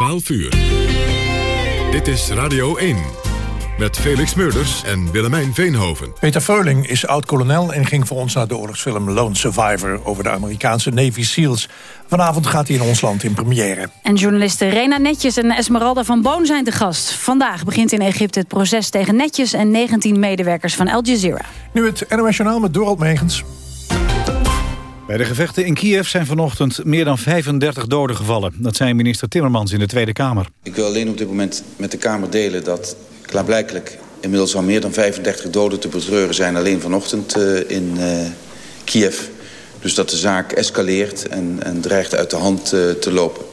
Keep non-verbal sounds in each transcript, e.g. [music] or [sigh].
12 uur. Dit is Radio 1. Met Felix Meurders en Willemijn Veenhoven. Peter Veuling is oud-kolonel en ging voor ons naar de oorlogsfilm Lone Survivor... over de Amerikaanse Navy SEALs. Vanavond gaat hij in ons land in première. En journalisten Rena Netjes en Esmeralda van Boon zijn te gast. Vandaag begint in Egypte het proces tegen Netjes... en 19 medewerkers van Al Jazeera. Nu het NOS Journaal met Dorald Megens. Bij de gevechten in Kiev zijn vanochtend meer dan 35 doden gevallen. Dat zei minister Timmermans in de Tweede Kamer. Ik wil alleen op dit moment met de Kamer delen dat klaarblijkelijk inmiddels al meer dan 35 doden te betreuren zijn alleen vanochtend uh, in uh, Kiev. Dus dat de zaak escaleert en, en dreigt uit de hand uh, te lopen.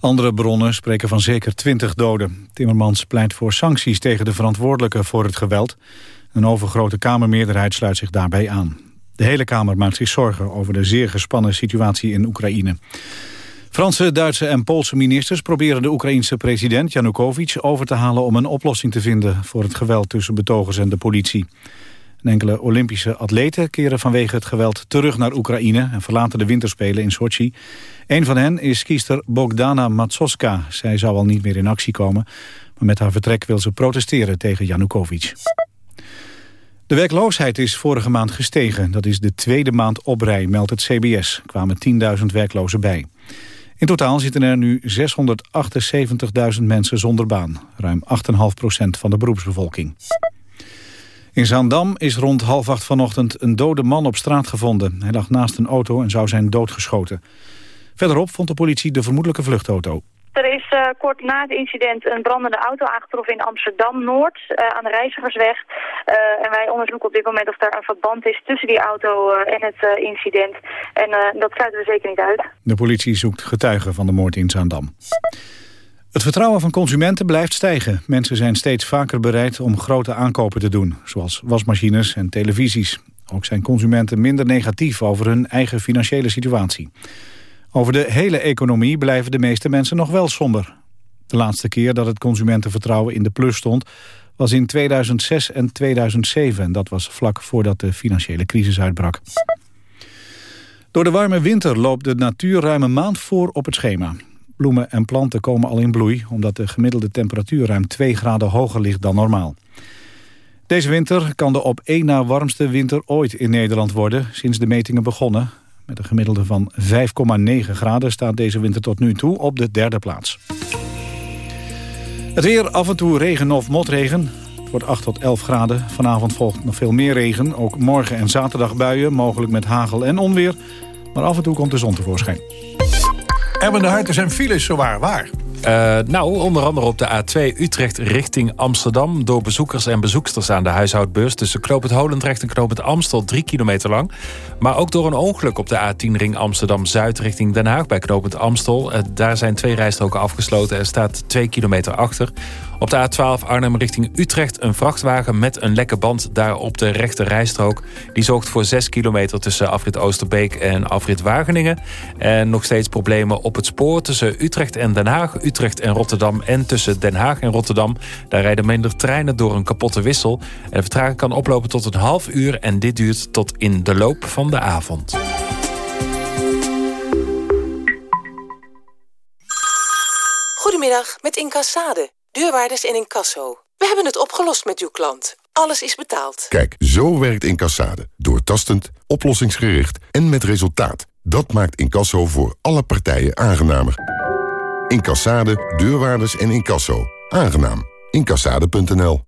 Andere bronnen spreken van zeker 20 doden. Timmermans pleit voor sancties tegen de verantwoordelijken voor het geweld. Een overgrote Kamermeerderheid sluit zich daarbij aan. De hele Kamer maakt zich zorgen over de zeer gespannen situatie in Oekraïne. Franse, Duitse en Poolse ministers proberen de Oekraïense president Janukovic over te halen om een oplossing te vinden voor het geweld tussen betogers en de politie. En enkele Olympische atleten keren vanwege het geweld terug naar Oekraïne en verlaten de winterspelen in Sochi. Een van hen is kiester Bogdana Matsoska. Zij zou al niet meer in actie komen, maar met haar vertrek wil ze protesteren tegen Janukovic. De werkloosheid is vorige maand gestegen. Dat is de tweede maand op rij, meldt het CBS. Er kwamen 10.000 werklozen bij. In totaal zitten er nu 678.000 mensen zonder baan. Ruim 8,5% van de beroepsbevolking. In Zaandam is rond half acht vanochtend een dode man op straat gevonden. Hij lag naast een auto en zou zijn doodgeschoten. Verderop vond de politie de vermoedelijke vluchtauto. Er is uh, kort na het incident een brandende auto aangetroffen in Amsterdam-Noord uh, aan de Reizigersweg. Uh, en wij onderzoeken op dit moment of daar een verband is tussen die auto en het incident. En dat sluiten we zeker niet uit. De politie zoekt getuigen van de moord in Zaandam. Het vertrouwen van consumenten blijft stijgen. Mensen zijn steeds vaker bereid om grote aankopen te doen, zoals wasmachines en televisies. Ook zijn consumenten minder negatief over hun eigen financiële situatie. Over de hele economie blijven de meeste mensen nog wel somber. De laatste keer dat het consumentenvertrouwen in de plus stond... was in 2006 en 2007. En dat was vlak voordat de financiële crisis uitbrak. Door de warme winter loopt de natuur ruim een maand voor op het schema. Bloemen en planten komen al in bloei... omdat de gemiddelde temperatuur ruim 2 graden hoger ligt dan normaal. Deze winter kan de op één na warmste winter ooit in Nederland worden... sinds de metingen begonnen. Met een gemiddelde van 5,9 graden staat deze winter tot nu toe op de derde plaats. Het weer, af en toe regen of motregen. Het wordt 8 tot 11 graden. Vanavond volgt nog veel meer regen. Ook morgen en zaterdag buien, mogelijk met hagel en onweer. Maar af en toe komt de zon tevoorschijn. Erwin de Hart, er zijn files zowaar waar. Uh, nou, onder andere op de A2 Utrecht richting Amsterdam... door bezoekers en bezoeksters aan de huishoudbeurs... tussen Knoop het Holendrecht en Knoop het Amstel, drie kilometer lang. Maar ook door een ongeluk op de A10-ring Amsterdam-Zuid richting Den Haag... bij Knoop het Amstel. Uh, daar zijn twee rijstroken afgesloten. Er staat twee kilometer achter. Op de A12 Arnhem richting Utrecht een vrachtwagen met een lekke band daar op de rechte rijstrook. Die zorgt voor 6 kilometer tussen afrit Oosterbeek en afrit Wageningen. En nog steeds problemen op het spoor tussen Utrecht en Den Haag, Utrecht en Rotterdam en tussen Den Haag en Rotterdam. Daar rijden minder treinen door een kapotte wissel. En de vertraging kan oplopen tot een half uur en dit duurt tot in de loop van de avond. Goedemiddag, met Incassade. Deurwaarders en incasso. We hebben het opgelost met uw klant. Alles is betaald. Kijk, zo werkt incassade. Doortastend, oplossingsgericht en met resultaat. Dat maakt incasso voor alle partijen aangenamer. Incassade, deurwaarders en incasso. Aangenaam. Incassade.nl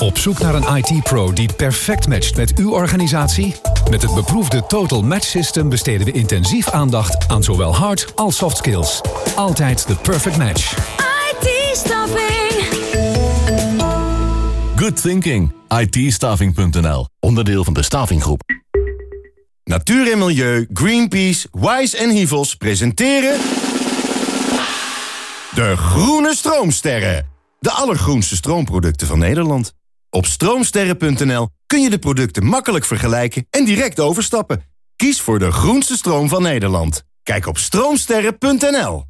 Op zoek naar een IT-pro die perfect matcht met uw organisatie? Met het beproefde Total Match System besteden we intensief aandacht aan zowel hard als soft skills. Altijd de perfect match. IT-staffing. Good thinking. it Onderdeel van de Stavinggroep. Natuur en Milieu, Greenpeace, Wise en Hivels presenteren... De Groene Stroomsterren. De allergroenste stroomproducten van Nederland. Op stroomsterren.nl kun je de producten makkelijk vergelijken en direct overstappen. Kies voor de groenste stroom van Nederland. Kijk op stroomsterren.nl.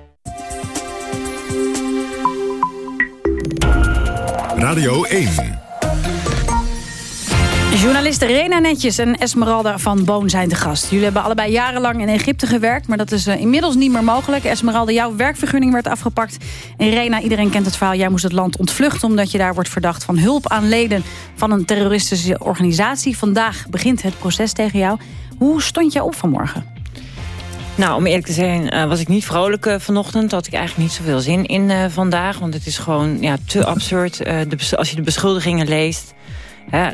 Radio 1. Journalisten Rena Netjes en Esmeralda van Boon zijn de gast. Jullie hebben allebei jarenlang in Egypte gewerkt... maar dat is uh, inmiddels niet meer mogelijk. Esmeralda, jouw werkvergunning werd afgepakt. En Rena, iedereen kent het verhaal. Jij moest het land ontvluchten omdat je daar wordt verdacht... van hulp aan leden van een terroristische organisatie. Vandaag begint het proces tegen jou. Hoe stond jij op vanmorgen? Nou, om eerlijk te zijn uh, was ik niet vrolijk uh, vanochtend. Had ik eigenlijk niet zoveel zin in uh, vandaag. Want het is gewoon ja, te absurd. De, als je de beschuldigingen leest... Ja,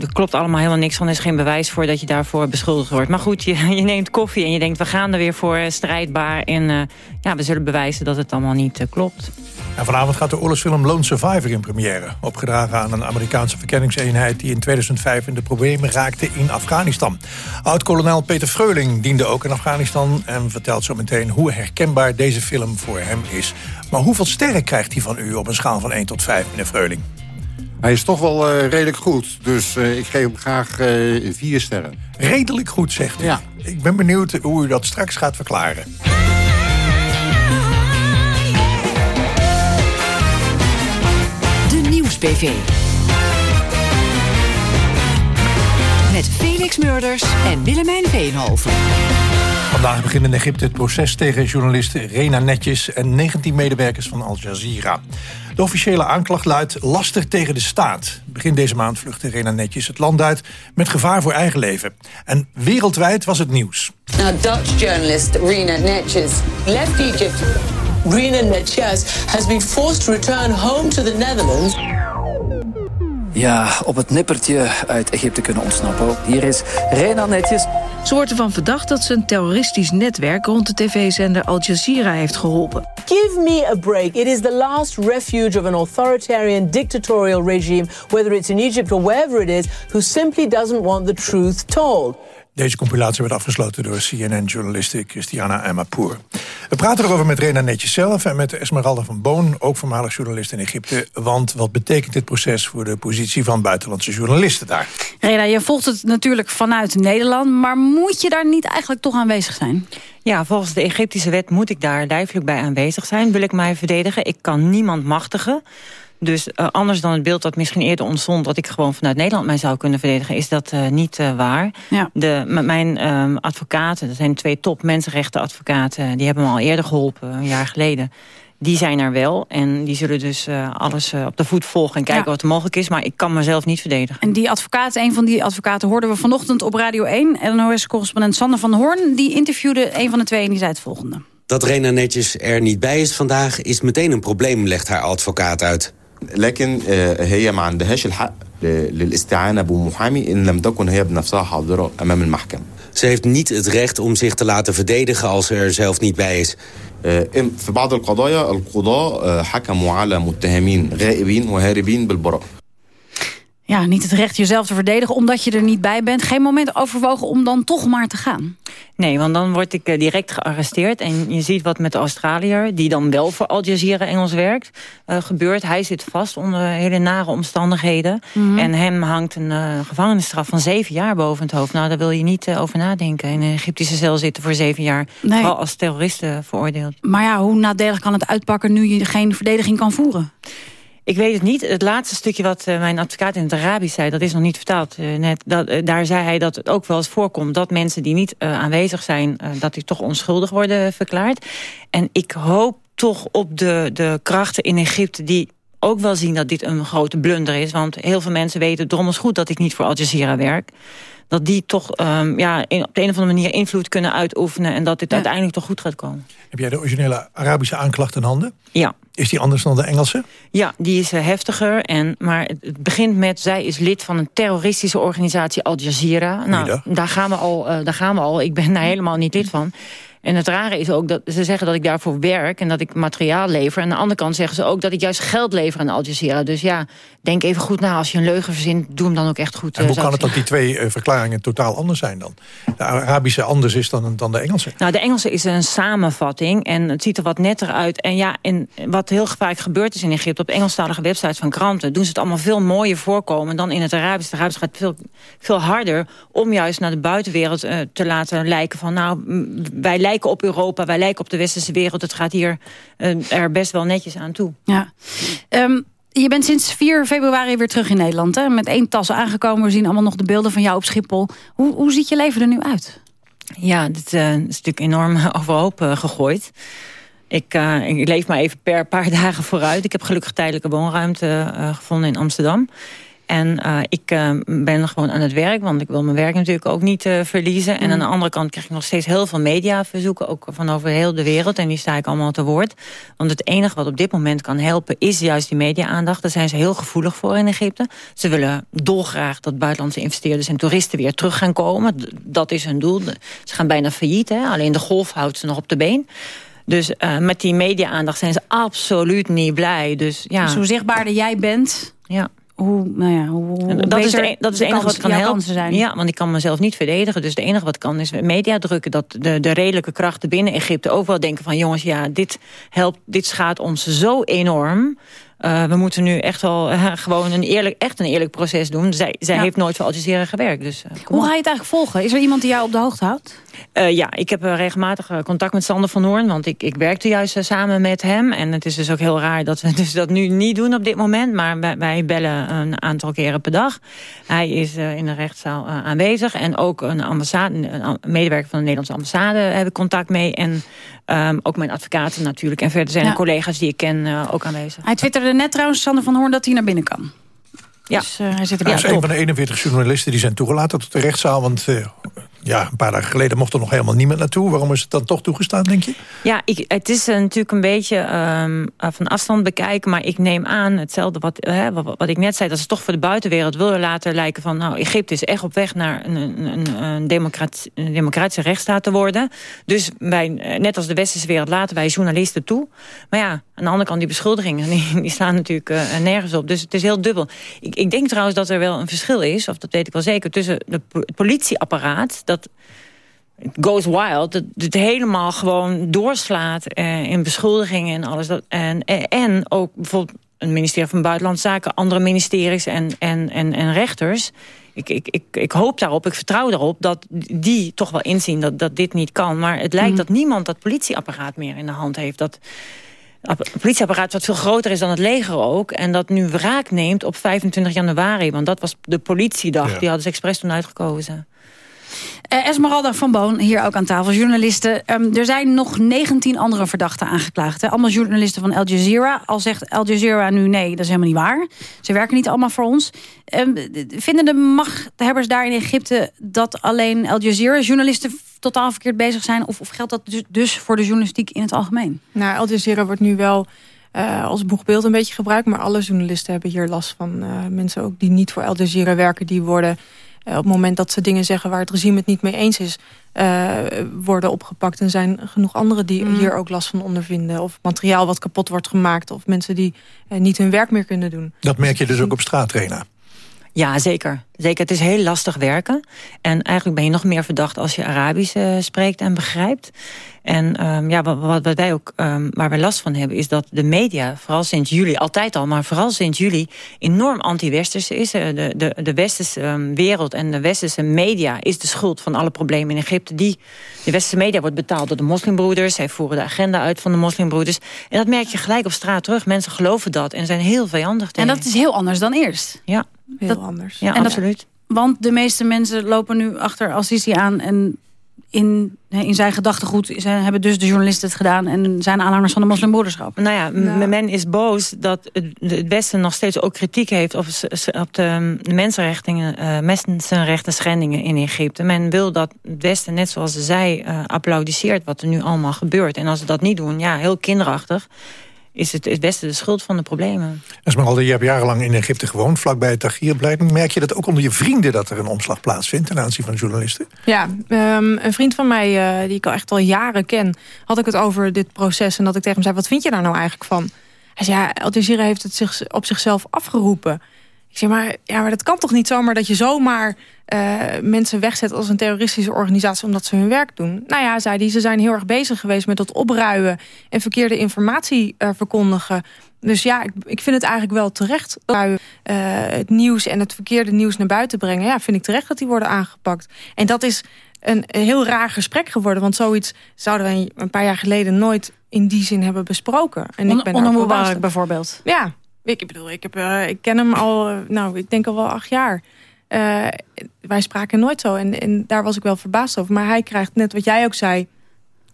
er klopt allemaal helemaal niks van. Er is geen bewijs voor dat je daarvoor beschuldigd wordt. Maar goed, je, [laughs] je neemt koffie en je denkt... we gaan er weer voor strijdbaar. En ja, we zullen bewijzen dat het allemaal niet klopt. En vanavond gaat de oorlogsfilm Lone Survivor in première. Opgedragen aan een Amerikaanse verkenningseenheid... die in 2005 in de problemen raakte in Afghanistan. Oud-kolonel Peter Freuling diende ook in Afghanistan... en vertelt zo meteen hoe herkenbaar deze film voor hem is. Maar hoeveel sterren krijgt hij van u op een schaal van 1 tot 5, meneer Freuling? Hij is toch wel uh, redelijk goed, dus uh, ik geef hem graag uh, vier sterren. Redelijk goed, zegt u? Ja. Ik ben benieuwd hoe u dat straks gaat verklaren. Met Felix Murders en Willemijn Veenhoven. Vandaag begint in Egypte het proces tegen journalisten Rena Netjes... en 19 medewerkers van Al Jazeera. De officiële aanklacht luidt lastig tegen de staat. Begin deze maand vluchtte Rena Netjes het land uit... met gevaar voor eigen leven. En wereldwijd was het nieuws. Now, Dutch journalist Rena Netjes left Egypt. Rena Netjes has been forced to return home to the Netherlands... Ja, op het nippertje uit Egypte kunnen ontsnappen. Hier is Rena Netjes. Ze wordt ervan verdacht dat ze een terroristisch netwerk... rond de tv-zender Al Jazeera heeft geholpen. Give me a break. It is the last refuge of an authoritarian dictatorial regime... whether it's in Egypt or wherever it is... who simply doesn't want the truth told. Deze compilatie werd afgesloten door CNN-journaliste Christiana Amapour. We praten erover met Rena Netjes zelf en met Esmeralda van Boon... ook voormalig journalist in Egypte. Want wat betekent dit proces voor de positie van buitenlandse journalisten daar? Rena, je volgt het natuurlijk vanuit Nederland... maar moet je daar niet eigenlijk toch aanwezig zijn? Ja, volgens de Egyptische wet moet ik daar lijfelijk bij aanwezig zijn. Wil ik mij verdedigen? Ik kan niemand machtigen. Dus uh, anders dan het beeld dat misschien eerder ontstond... dat ik gewoon vanuit Nederland mij zou kunnen verdedigen... is dat uh, niet uh, waar. Ja. De, mijn um, advocaten, dat zijn twee top mensenrechtenadvocaten... die hebben me al eerder geholpen, een jaar geleden... Die zijn er wel en die zullen dus alles op de voet volgen... en kijken ja. wat er mogelijk is, maar ik kan mezelf niet verdedigen. En die advocaat, een van die advocaten hoorden we vanochtend op Radio 1. NOS-correspondent Sander van Hoorn, die interviewde een van de twee... en die zei het volgende. Dat Rena Netjes er niet bij is vandaag is meteen een probleem, legt haar advocaat uit. لكن هي ما عندهاش الحق للاستعانة بمحامي إن لم تكن هي بنفسها حاضرة أمام المحكمة. Ze heeft niet het recht om zich te laten verdedigen als ze er zelf niet bij is. في بعض القضايا القضاء حكموا على متهمين غائبين وهاربين بالبراءة. Ja, niet het recht jezelf te verdedigen omdat je er niet bij bent. Geen moment overwogen om dan toch maar te gaan. Nee, want dan word ik direct gearresteerd. En je ziet wat met de Australiër, die dan wel voor Al Jazeera Engels werkt, uh, gebeurt. Hij zit vast onder hele nare omstandigheden. Mm -hmm. En hem hangt een uh, gevangenisstraf van zeven jaar boven het hoofd. Nou, daar wil je niet over nadenken. In een Egyptische cel zitten voor zeven jaar. Nee. Vooral als terroristen veroordeeld. Maar ja, hoe nadelig kan het uitpakken nu je geen verdediging kan voeren? Ik weet het niet. Het laatste stukje wat uh, mijn advocaat in het Arabisch zei... dat is nog niet vertaald uh, net. Dat, uh, daar zei hij dat het ook wel eens voorkomt... dat mensen die niet aanwezig zijn... dat die toch onschuldig worden verklaard. En ik hoop toch op de, de krachten in Egypte... die ook wel zien dat dit een grote blunder is. Want heel veel mensen weten drommels goed dat ik niet voor Al Jazeera werk dat die toch um, ja, in, op de een of andere manier invloed kunnen uitoefenen... en dat dit uiteindelijk toch goed gaat komen. Heb jij de originele Arabische aanklacht in handen? Ja. Is die anders dan de Engelse? Ja, die is uh, heftiger. En, maar het begint met, zij is lid van een terroristische organisatie Al Jazeera. Nou, daar gaan, we al, uh, daar gaan we al. Ik ben daar helemaal niet lid van. En het rare is ook dat ze zeggen dat ik daarvoor werk... en dat ik materiaal lever. En aan de andere kant zeggen ze ook dat ik juist geld lever aan Al Jazeera. Dus ja, denk even goed na. Als je een leugen verzint, doe hem dan ook echt goed. En hoe kan het dat die twee uh, verklaringen totaal anders zijn dan? De Arabische anders is dan, dan de Engelse? Nou, de Engelse is een samenvatting en het ziet er wat netter uit. En ja, en wat heel vaak gebeurd is in Egypte... op Engelstalige websites van kranten... doen ze het allemaal veel mooier voorkomen dan in het Arabisch. Het Arabisch gaat veel, veel harder om juist naar de buitenwereld uh, te laten lijken van... nou, wij lijken op Europa, wij lijken op de westerse wereld. Het gaat hier uh, er best wel netjes aan toe. Ja. Um, je bent sinds 4 februari weer terug in Nederland. Hè? Met één tas aangekomen. We zien allemaal nog de beelden van jou op Schiphol. Hoe, hoe ziet je leven er nu uit? Ja, dit uh, is natuurlijk enorm [laughs] overhoop uh, gegooid. Ik, uh, ik, leef maar even per paar [laughs] dagen vooruit. Ik heb gelukkig tijdelijke woonruimte gevonden in Amsterdam. En uh, ik uh, ben gewoon aan het werk, want ik wil mijn werk natuurlijk ook niet uh, verliezen. En aan de andere kant krijg ik nog steeds heel veel mediaverzoeken, ook van over heel de wereld. En die sta ik allemaal te woord. Want het enige wat op dit moment kan helpen, is juist die media-aandacht. Daar zijn ze heel gevoelig voor in Egypte. Ze willen dolgraag dat buitenlandse investeerders en toeristen weer terug gaan komen. Dat is hun doel. Ze gaan bijna failliet, hè? alleen de golf houdt ze nog op de been. Dus uh, met die media-aandacht zijn ze absoluut niet blij. Dus, ja. dus hoe zichtbaarder jij bent... Ja hoe, nou ja, hoe, dat is, de, dat is het enige wat kan helpen. Zijn. Ja, want ik kan mezelf niet verdedigen. Dus het enige wat kan is media drukken. Dat de, de redelijke krachten binnen Egypte ook wel denken van... jongens, ja, dit helpt, dit schaadt ons zo enorm. Uh, we moeten nu echt wel uh, gewoon een eerlijk, echt een eerlijk proces doen. Zij, zij ja. heeft nooit voor Al Jazeera gewerkt. Dus, uh, Hoe ga je het eigenlijk volgen? Is er iemand die jou op de hoogte houdt? ja, ik heb regelmatig contact met Sander van Hoorn. Want ik, ik werkte juist samen met hem. En het is dus ook heel raar dat we [laughs] dus dat nu niet doen op dit moment. Maar wij, wij bellen een aantal keren per dag. Hij is in de rechtszaal aanwezig. En ook een, ambassade, een medewerker van de Nederlandse ambassade heb ik contact mee. En um, ook mijn advocaten natuurlijk. En verder zijn ja. er collega's die ik ken ook aanwezig. Hij twitterde net trouwens, Sander van Hoorn, dat hij naar binnen kan. Ja. Dus uh, hij zit er Hij is een van de 41 journalisten die zijn toegelaten tot de rechtszaal. Want uh, ja, een paar dagen geleden mocht er nog helemaal niemand naartoe. Waarom is het dan toch toegestaan, denk je? Ja, ik, het is uh, natuurlijk een beetje um, van afstand bekijken. Maar ik neem aan, hetzelfde wat, wat, wat, ik net zei... dat ze toch voor de buitenwereld willen laten lijken van... nou, Egypte is echt op weg naar een, een, een, democrat, een democratische rechtsstaat te worden. Dus wij, net als de westerse wereld, laten wij journalisten toe. Maar ja, aan de andere kant, die beschuldigingen... [laughs] die, staan natuurlijk uh, nergens op. Dus het is heel dubbel. Ik, ik denk trouwens dat er wel een verschil is... of dat weet ik wel zeker, tussen het politieapparaat... dat goes wild, dat het helemaal gewoon doorslaat eh, in beschuldigingen en alles. Dat, en, en ook bijvoorbeeld een ministerie van Buitenlandse Zaken... andere ministeries en, en, en, en rechters... Ik, ik, ik, ik hoop daarop, ik vertrouw daarop... dat die toch wel inzien dat, dat dit niet kan. Maar het lijkt mm. dat niemand dat politieapparaat meer in de hand heeft. Dat het politieapparaat wat veel groter is dan het leger ook... en dat nu wraak neemt op 25 januari. Want dat was de politiedag, ja. die hadden ze expres toen uitgekozen. Uh, Esmeralda van Boon, hier ook aan tafel, journalisten. Um, er zijn nog 19 andere verdachten aangeklaagd. Allemaal journalisten van Al Jazeera. Al zegt Al Jazeera nu nee, dat is helemaal niet waar. Ze werken niet allemaal voor ons. Um, vinden de machthebbers daar in Egypte... dat alleen Al Jazeera journalisten totaal verkeerd bezig zijn? Of, of geldt dat dus, dus voor de journalistiek in het algemeen? Nou, Al Jazeera wordt nu wel... Uh, als boegbeeld een beetje gebruikt. Maar alle journalisten hebben hier last van. Uh, mensen ook die niet voor Al Jazeera werken, die worden op het moment dat ze dingen zeggen waar het regime het niet mee eens is, uh, worden opgepakt. En zijn genoeg anderen die mm. hier ook last van ondervinden. Of materiaal wat kapot wordt gemaakt. Of mensen die uh, niet hun werk meer kunnen doen. Dat merk je dus ook op straat, Rena? Ja, zeker. Zeker, het is heel lastig werken. En eigenlijk ben je nog meer verdacht als je Arabisch uh, spreekt en begrijpt. En um, ja, wat, wat, wij ook, um, waar we last van hebben... is dat de media, vooral sinds juli, altijd al... maar vooral sinds juli, enorm anti-westers is. De, de, de westerse um, wereld en de westerse media... is de schuld van alle problemen in Egypte. Die, de westerse media wordt betaald door de moslimbroeders. Zij voeren de agenda uit van de moslimbroeders. En dat merk je gelijk op straat terug. Mensen geloven dat en zijn heel vijandig tegen. En dat is heel anders dan eerst. Ja. Heel dat, anders. Ja, en absoluut. Dat, want de meeste mensen lopen nu achter Al-Sisi aan... en in, in zijn gedachtegoed zijn, hebben dus de journalisten het gedaan... en zijn aanhangers van de moslimbroederschap. Nou ja, men is boos dat het Westen nog steeds ook kritiek heeft... op, op de, mensenrechten, uh, mensenrechten schendingen in Egypte. Men wil dat het Westen, net zoals zij, uh, applaudisseert wat er nu allemaal gebeurt. En als ze dat niet doen, ja, heel kinderachtig is het het beste de schuld van de problemen. Esmeralda, je hebt jarenlang in Egypte gewoond, vlakbij het Tahrirplein. Merk je dat ook onder je vrienden dat er een omslag plaatsvindt... ten aanzien van journalisten? Ja, um, een vriend van mij, uh, die ik al echt al jaren ken... had ik het over dit proces en dat ik tegen hem zei... wat vind je daar nou eigenlijk van? Hij zei, ja, Al Jazeera heeft het zich, op zichzelf afgeroepen. Ik zeg, maar, ja, maar dat kan toch niet zomaar dat je zomaar uh, mensen wegzet als een terroristische organisatie omdat ze hun werk doen. Nou ja, zei hij, ze zijn heel erg bezig geweest met dat opruimen en verkeerde informatie uh, verkondigen. Dus ja, ik, ik vind het eigenlijk wel terecht. Uh, het nieuws en het verkeerde nieuws naar buiten brengen. Ja, vind ik terecht dat die worden aangepakt. En dat is een heel raar gesprek geworden. Want zoiets zouden wij een paar jaar geleden nooit in die zin hebben besproken. En ik ben bijvoorbeeld. Ja, ik bedoel, ik, heb, uh, ik ken hem al, nou, ik denk al wel acht jaar. Uh, wij spraken nooit zo en, en daar was ik wel verbaasd over. Maar hij krijgt, net wat jij ook zei...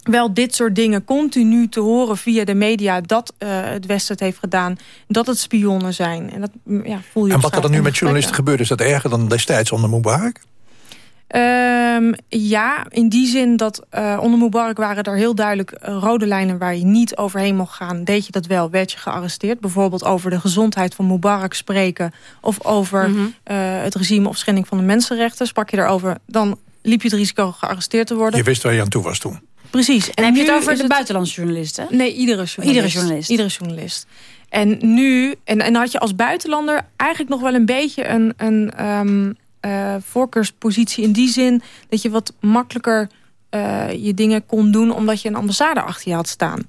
wel dit soort dingen continu te horen via de media... dat het Westen het heeft gedaan, dat het spionnen zijn. En, dat, ja, voel je en wat er dan nu met journalisten gebeurt... is dat erger dan destijds onder Mubarak? Um, ja, in die zin dat uh, onder Mubarak waren er heel duidelijk uh, rode lijnen waar je niet overheen mocht gaan. Deed je dat wel, werd je gearresteerd. Bijvoorbeeld over de gezondheid van Mubarak spreken of over mm -hmm. uh, het regime of schending van de mensenrechten. Sprak je daarover, dan liep je het risico gearresteerd te worden. Je wist waar je aan toe was toen. Precies. En, en heb je het over de het... buitenlandse journalisten? Nee, iedere journalist. Iedere journalist. Iedere journalist. En nu, en, en had je als buitenlander eigenlijk nog wel een beetje een... een um, uh, voorkeurspositie in die zin... dat je wat makkelijker uh, je dingen kon doen... omdat je een ambassade achter je had staan.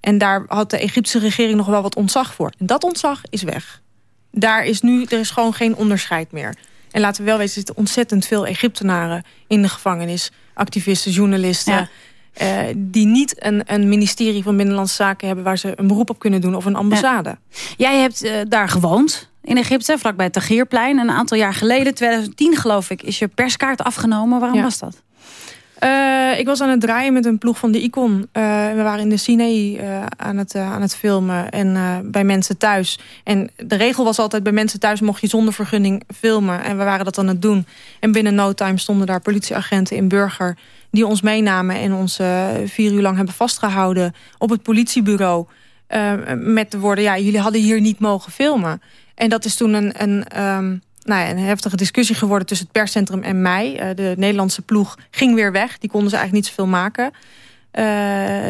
En daar had de Egyptische regering nog wel wat ontzag voor. En dat ontzag is weg. Daar is nu, er is gewoon geen onderscheid meer. En laten we wel weten, er zitten ontzettend veel Egyptenaren in de gevangenis. Activisten, journalisten... Ja. Uh, die niet een, een, ministerie van Binnenlandse Zaken hebben... waar ze een beroep op kunnen doen of een ambassade. Ja. Jij hebt uh, daar gewoond in Egypte, vlakbij het Tahrirplein. Een aantal jaar geleden, 2010 geloof ik, is je perskaart afgenomen. Waarom ja. was dat? Uh, ik was aan het draaien met een ploeg van de Icon. Uh, we waren in de Sinei uh, aan, het, aan het filmen en bij mensen thuis. En de regel was altijd bij mensen thuis mocht je zonder vergunning filmen. En we waren dat aan het doen. En binnen no time stonden daar politieagenten in Burger... die ons meenamen en ons vier uur lang hebben vastgehouden op het politiebureau. met de woorden, ja, jullie hadden hier niet mogen filmen. En dat is toen een, een, um, nou ja, een heftige discussie geworden tussen het perscentrum en mij. Uh, de Nederlandse ploeg ging weer weg. Die konden ze eigenlijk niet zoveel maken. Uh,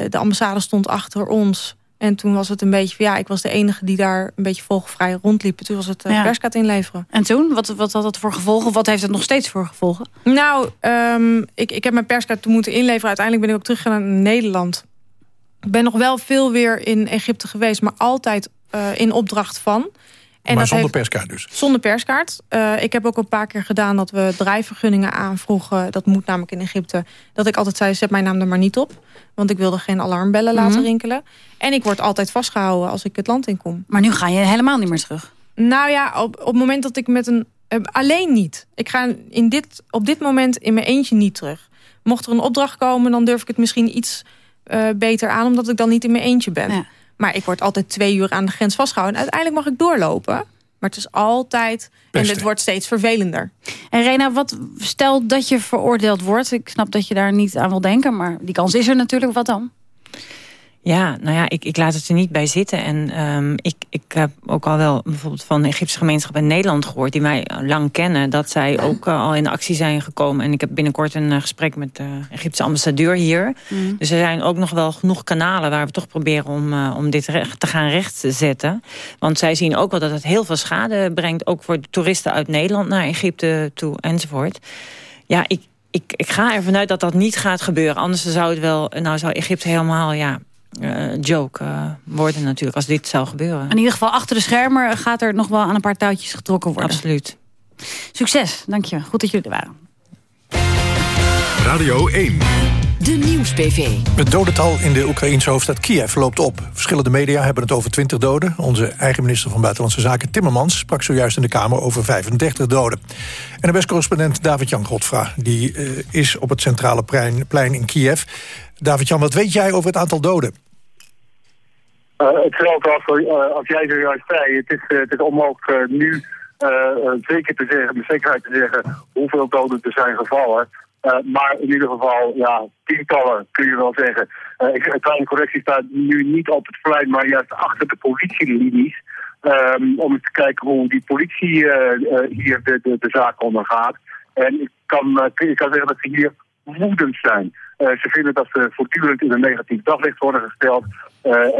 de ambassade stond achter ons. En toen was het een beetje van, ja, ik was de enige die daar een beetje volgvrij rondliep. Toen was het uh, ja. perskaart inleveren. En toen? Wat, wat had dat voor gevolgen? Wat heeft het nog steeds voor gevolgen? Nou, um, ik, ik heb mijn perskaart toen moeten inleveren. Uiteindelijk ben ik ook teruggegaan naar Nederland. Ik ben nog wel veel weer in Egypte geweest, maar altijd uh, in opdracht van. En maar zonder heeft, perskaart dus? Zonder perskaart. Uh, ik heb ook een paar keer gedaan dat we drijfvergunningen aanvroegen. Dat moet namelijk in Egypte. Dat ik altijd zei, zet mijn naam er maar niet op. Want ik wilde geen alarmbellen mm -hmm. laten rinkelen. En ik word altijd vastgehouden als ik het land in kom. Maar nu ga je helemaal niet meer terug? Nou ja, op, op het moment dat ik met een... Uh, alleen niet. Ik ga in dit, op dit moment in mijn eentje niet terug. Mocht er een opdracht komen, dan durf ik het misschien iets uh, beter aan... omdat ik dan niet in mijn eentje ben. Ja. Maar ik word altijd twee uur aan de grens vastgehouden. En uiteindelijk mag ik doorlopen. Maar het is altijd... Beste. En het wordt steeds vervelender. En Rena, wat, stel dat je veroordeeld wordt. Ik snap dat je daar niet aan wil denken. Maar die kans is er natuurlijk. Wat dan? Ja, nou ja, ik, ik laat het er niet bij zitten. En um, ik, ik heb ook al wel bijvoorbeeld van de Egyptische gemeenschap in Nederland gehoord... die mij lang kennen, dat zij ook uh, al in actie zijn gekomen. En ik heb binnenkort een uh, gesprek met de Egyptische ambassadeur hier. Mm. Dus er zijn ook nog wel genoeg kanalen waar we toch proberen om, uh, om dit recht, te gaan rechtzetten. Want zij zien ook wel dat het heel veel schade brengt... ook voor de toeristen uit Nederland naar Egypte toe enzovoort. Ja, ik, ik, ik ga ervan uit dat dat niet gaat gebeuren. Anders zou het wel, nou zou Egypte helemaal... Ja, uh, joke uh, worden natuurlijk als dit zou gebeuren. In ieder geval achter de schermen gaat er nog wel aan een paar touwtjes getrokken worden. Absoluut. Succes, dank je. Goed dat jullie er waren. Radio 1. De Nieuws-PV. Het dodental in de Oekraïnse hoofdstad Kiev loopt op. Verschillende media hebben het over 20 doden. Onze eigen minister van Buitenlandse Zaken Timmermans... sprak zojuist in de Kamer over 35 doden. En de best-correspondent David-Jan Godfra... die uh, is op het centrale plein, plein in Kiev. David-Jan, wat weet jij over het aantal doden? Hetzelfde als, uh, als jij zojuist zei. Het is, het is nu zeker te zeggen, met zekerheid te zeggen... hoeveel doden er zijn gevallen... Maar in ieder geval, ja, tientallen kun je wel zeggen. Ik kleine correctie staat nu niet op het plein, maar juist achter de politielinies. Um, om eens te kijken hoe die politie hier de, de, de zaak ondergaat. En ik kan, ik kan zeggen dat ze hier woedend zijn. Ze vinden dat ze voortdurend in een negatief daglicht worden gesteld.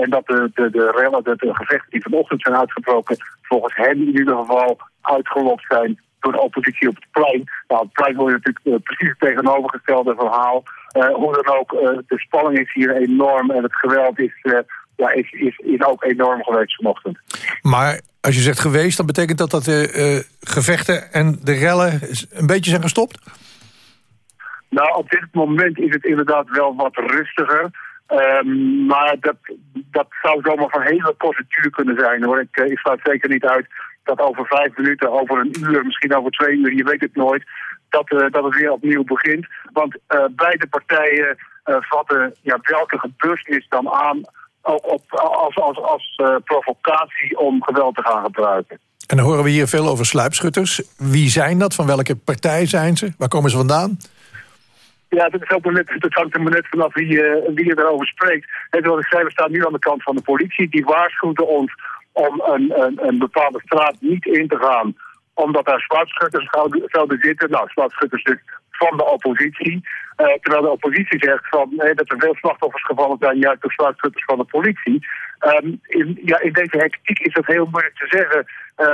en dat de, de, de, rellen, de, de gevechten die vanochtend zijn uitgebroken, volgens hen in ieder geval uitgelopt zijn door de oppositie op het plein. Nou, het plein wil je natuurlijk uh, precies het tegenovergestelde verhaal. Uh, hoe dan ook, de spanning is hier enorm en het geweld is, ja, is, is, is ook enorm geweest vanochtend. Maar als je zegt geweest, dan betekent dat dat de gevechten en de rellen een beetje zijn gestopt? Nou, op dit moment is het inderdaad wel wat rustiger. Um, maar dat, dat zou zomaar van hele duur kunnen zijn. Hoor. Ik, ik sluit zeker niet uit dat over vijf minuten, over een uur, misschien over twee uur, je weet het nooit, dat, uh, dat het weer opnieuw begint. Want uh, beide partijen vatten ja, welke gebeurtenis dan aan ook op, als, als, als provocatie om geweld te gaan gebruiken. En dan horen we hier veel over sluipschutters. Wie zijn dat? Van welke partij zijn ze? Waar komen ze vandaan? Ja, dat, is ook net, dat hangt er maar net vanaf wie, je erover spreekt. En zoals ik zei, we staan nu aan de kant van de politie. Die waarschuwde ons om een, een, een bepaalde straat niet in te gaan omdat daar zwartschutters zouden zitten. Nou, zwartschutters dus van de oppositie. Uh, terwijl de oppositie zegt van, hey, dat er veel slachtoffers gevallen zijn... juist door zwartschutters van de politie. Um, in, ja, in deze hectiek is het heel moeilijk te zeggen... Uh,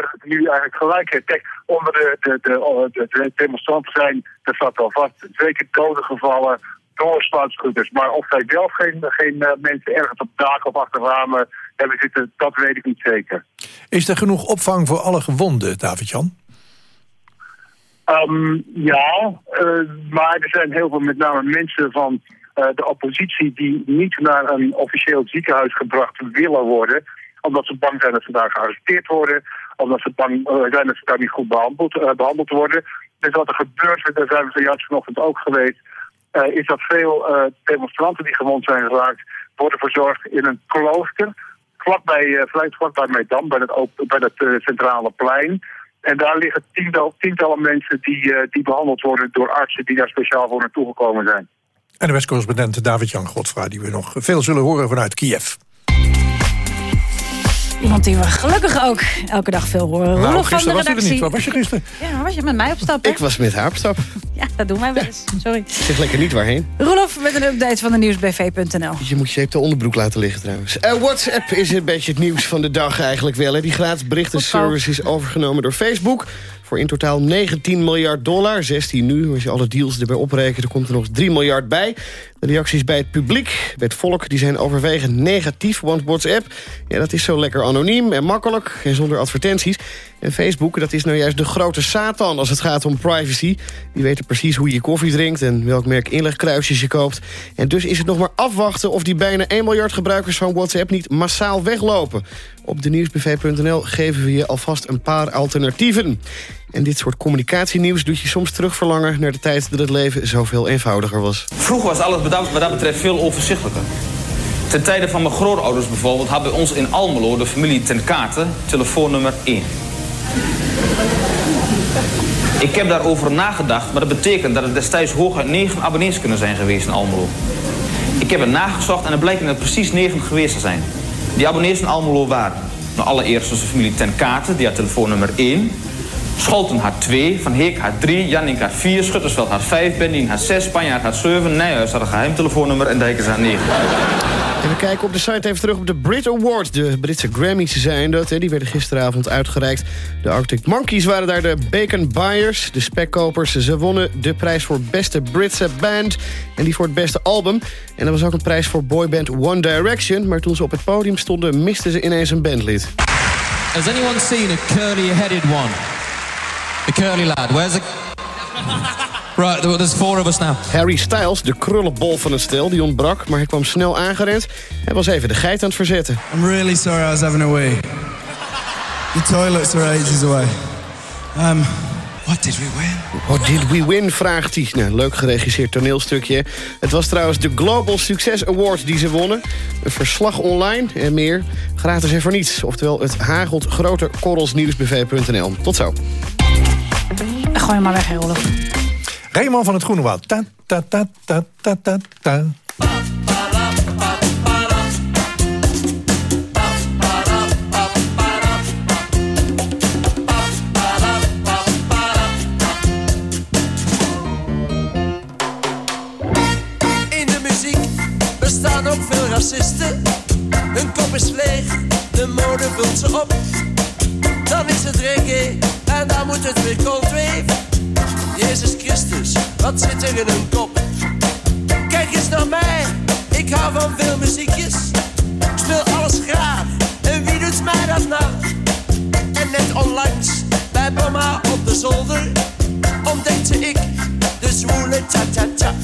er nu eigenlijk gelijk heeft. Onder de, de, de, de, de demonstranten zijn, er staat wel vast... zeker doden gevallen door zwartschutters. Maar of zij zelf geen, geen mensen ergens op daken of achter ramen hebben zitten, dat weet ik niet zeker. Is er genoeg opvang voor alle gewonden, David-Jan? Um, ja, uh, maar er zijn heel veel met name mensen van uh, de oppositie... die niet naar een officieel ziekenhuis gebracht willen worden... omdat ze bang zijn dat ze daar gearresteerd worden... omdat ze bang uh, zijn dat ze daar niet goed behandeld, behandeld worden. Dus wat er gebeurt, daar zijn we zojuist vanochtend ook geweest... is dat veel demonstranten die gewond zijn geraakt... worden verzorgd in een klooster vlakbij, uh, vlakbij Medan, bij het, bij het centrale plein. En daar liggen tiental, tientallen mensen die, uh, die behandeld worden door artsen die daar speciaal voor naartoe gekomen zijn. En de West-correspondent David-Jan Godfra, die we nog veel zullen horen vanuit Kiev. Iemand die we gelukkig ook elke dag veel horen. Nou, Roelof gisteren van de was je er niet. Waar was je gisteren? Ja, was je met mij op stap? Hè? Ik was met haar op stap. Ja, dat doen wij wel eens. Sorry. Zeg lekker niet waarheen. Roelof met een update van de nieuwsbv.nl. Je moet je even de onderbroek laten liggen trouwens. Uh, WhatsApp is een beetje het nieuws van de dag eigenlijk wel. Die gratis berichtenservice is overgenomen door Facebook voor in totaal 19 miljard dollar. 16 nu, als je alle deals erbij oprekent, dan komt er nog 3 miljard bij. De reacties bij het publiek, bij het volk, die zijn overwegend negatief. Want WhatsApp, ja, dat is zo lekker anoniem en makkelijk en zonder advertenties. En Facebook, dat is nou juist de grote satan als het gaat om privacy. Die weten precies hoe je koffie drinkt en welk merk inlegkruisjes je koopt. En dus is het nog maar afwachten of die bijna 1 miljard gebruikers van WhatsApp niet massaal weglopen. Op de nieuwsbv.nl geven we je alvast een paar alternatieven. En dit soort communicatienieuws doet je soms terugverlangen... naar de tijd dat het leven zoveel eenvoudiger was. Vroeger was alles wat dat betreft veel overzichtelijker. Ten tijde van mijn grootouders bijvoorbeeld... had bij ons in Almelo de familie ten kate telefoonnummer 1. Ik heb daarover nagedacht, maar dat betekent dat er destijds hooguit 9 abonnees kunnen zijn geweest in Almelo. Ik heb het nagezocht en het blijkt dat er precies 9 geweest te zijn. Die abonnees in Almelo waren... Nou, allereerst was de familie ten kate, die had telefoonnummer 1... Scholten had 2, Van Heek had 3, Jannink had 4, Schuttersveld had 5, Bendien had 6, Spanjaard had 7, Nijhuis had een geheim telefoonnummer en Dijkers had 9. En we kijken op de site even terug op de Brit Awards. De Britse Grammys zijn dat. Hè. Die werden gisteravond uitgereikt. De Arctic Monkeys waren daar de Bacon Buyers. De Spekkopers. Ze wonnen de prijs voor beste Britse band. En die voor het beste album. En er was ook een prijs voor boyband One Direction. Maar toen ze op het podium stonden, misten ze ineens een bandlid. Has anyone seen a curly-headed one? A curly lad. Where's a... Right, there's four of us now. Harry Styles, de krullenbol van het stel, die ontbrak... maar hij kwam snel aangerend en was even de geit aan het verzetten. I'm really sorry I was having a wee. The toilets are ages away. Um, what did we win? What did we win, vraagt hij. Nou, leuk geregisseerd toneelstukje. Het was trouwens de Global Success Award die ze wonnen. Een verslag online en meer. Gratis en voor niets. Oftewel, het hagelt groter korrelsnieuwsbv.nl. Tot zo. Gooi hem maar weg, hè, Rolf. Raymond van het Groene Woud. Ta, ta, ta, ta, ta, ta, ta. In de muziek bestaan ook veel racisten. Hun kop is leeg, de mode vult ze op. Dan is het reggae en dan moet het weer coldwave. Jezus Christus, wat zit er in hun kop? Kijk eens naar mij, ik hou van veel muziekjes. Ik speel alles graag, en wie doet mij dat nou? En net onlangs, bij mama op de zolder, ontdekte ik de zwoele cha-cha-cha.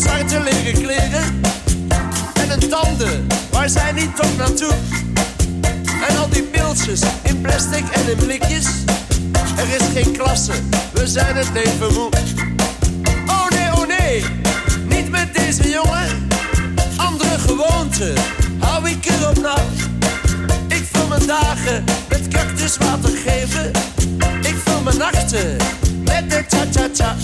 Met zwarte leren kleren. En hun tanden, waar zijn die toch naartoe? En al die pilsjes in plastic en in blikjes. Er is geen klasse, we zijn het leven moe Oh nee, oh nee, niet met deze jongen. Andere gewoonten, hou ik erop na. Ik vul mijn dagen met cactuswater geven. Ik vul mijn nachten met de cha-cha-cha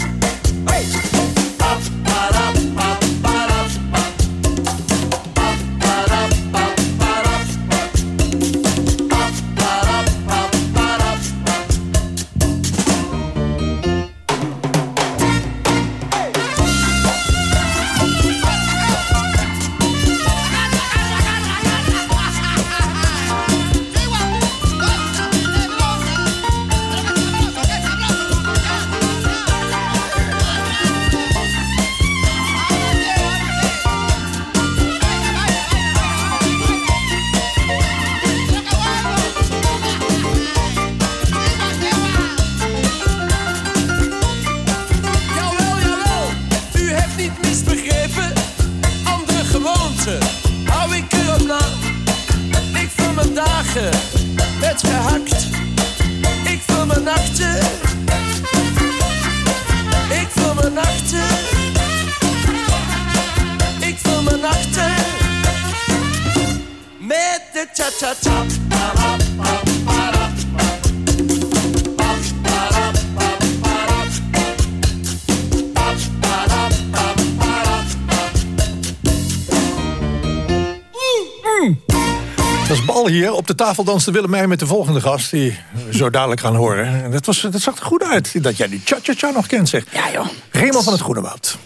hier. Op de tafel danste Willemijn met de volgende gast... die we zo dadelijk gaan horen. En Dat, was, dat zag er goed uit, dat jij die cha-cha-cha nog kent, zeg. Ja, joh. Raymond van het Groene Woud.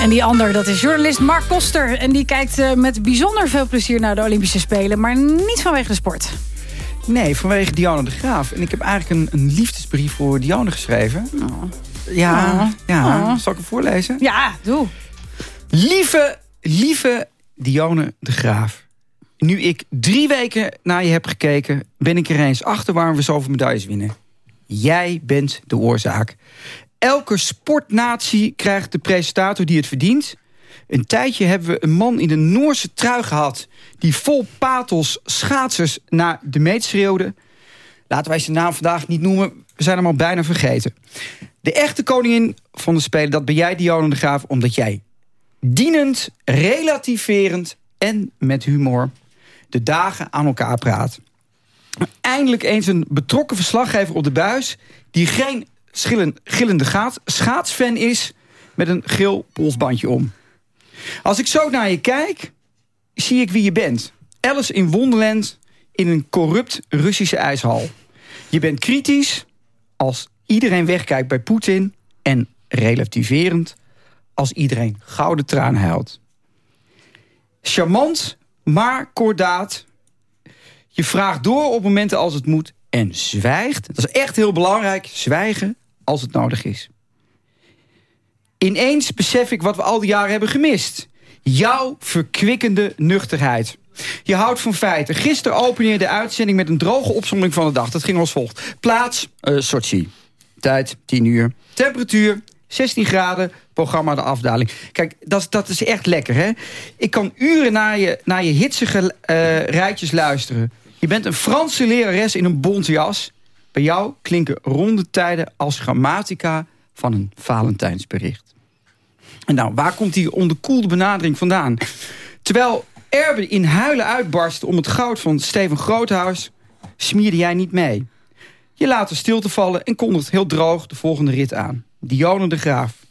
En die ander, dat is journalist Mark Koster. En die kijkt eh, met bijzonder veel plezier naar de Olympische Spelen. Maar niet vanwege de sport. Nee, vanwege Diane de Graaf. En ik heb eigenlijk een, een liefdesbrief voor Diane geschreven. Ja, Oh. ja. Oh. zal ik hem voorlezen? Ja, doe. Lieve, lieve Diane de Graaf. Nu ik drie weken naar je heb gekeken... ben ik er eens achter waarom we zoveel medailles winnen. Jij bent de oorzaak. Elke sportnatie krijgt de presentator die het verdient. Een tijdje hebben we een man in een Noorse trui gehad... die vol pathos schaatsers naar de meet schreeuwde. Laten wij zijn naam vandaag niet noemen. We zijn hem al bijna vergeten. De echte koningin van de Spelen, dat ben jij, Dionne de Graaf... omdat jij dienend, relativerend en met humor... de dagen aan elkaar praat. Eindelijk eens een betrokken verslaggever op de buis... die geen schillen, gillende gaat, schaatsfan is... met een geel polsbandje om. Als ik zo naar je kijk, zie ik wie je bent. Alice in Wonderland in een corrupt Russische ijshal. Je bent kritisch als iedereen wegkijkt bij Poetin... en relativerend als iedereen gouden traan huilt. Charmant, maar kordaat. Je vraagt door op momenten als het moet... En zwijgt, dat is echt heel belangrijk, zwijgen als het nodig is. Ineens besef ik wat we al die jaren hebben gemist. Jouw verkwikkende nuchterheid. Je houdt van feiten. Gisteren opende je de uitzending met een droge opzomming van de dag. Dat ging als volgt. Plaats, uh, Sochi. Tijd, 10 uur. Temperatuur, 16 graden. Programma de afdaling. Kijk, dat, dat is echt lekker, hè? Ik kan uren naar je, naar je hitsige uh, rijtjes luisteren. Je bent een Franse lerares in een bontjas. Bij jou klinken ronde tijden als grammatica van een Valentijnsbericht. En nou, waar komt die onderkoelde benadering vandaan? Terwijl Erben in huilen uitbarstte om het goud van Steven Groothuis... smierde jij niet mee. Je laat de stilte vallen en kondigt heel droog de volgende rit aan. Dionne de Graaf.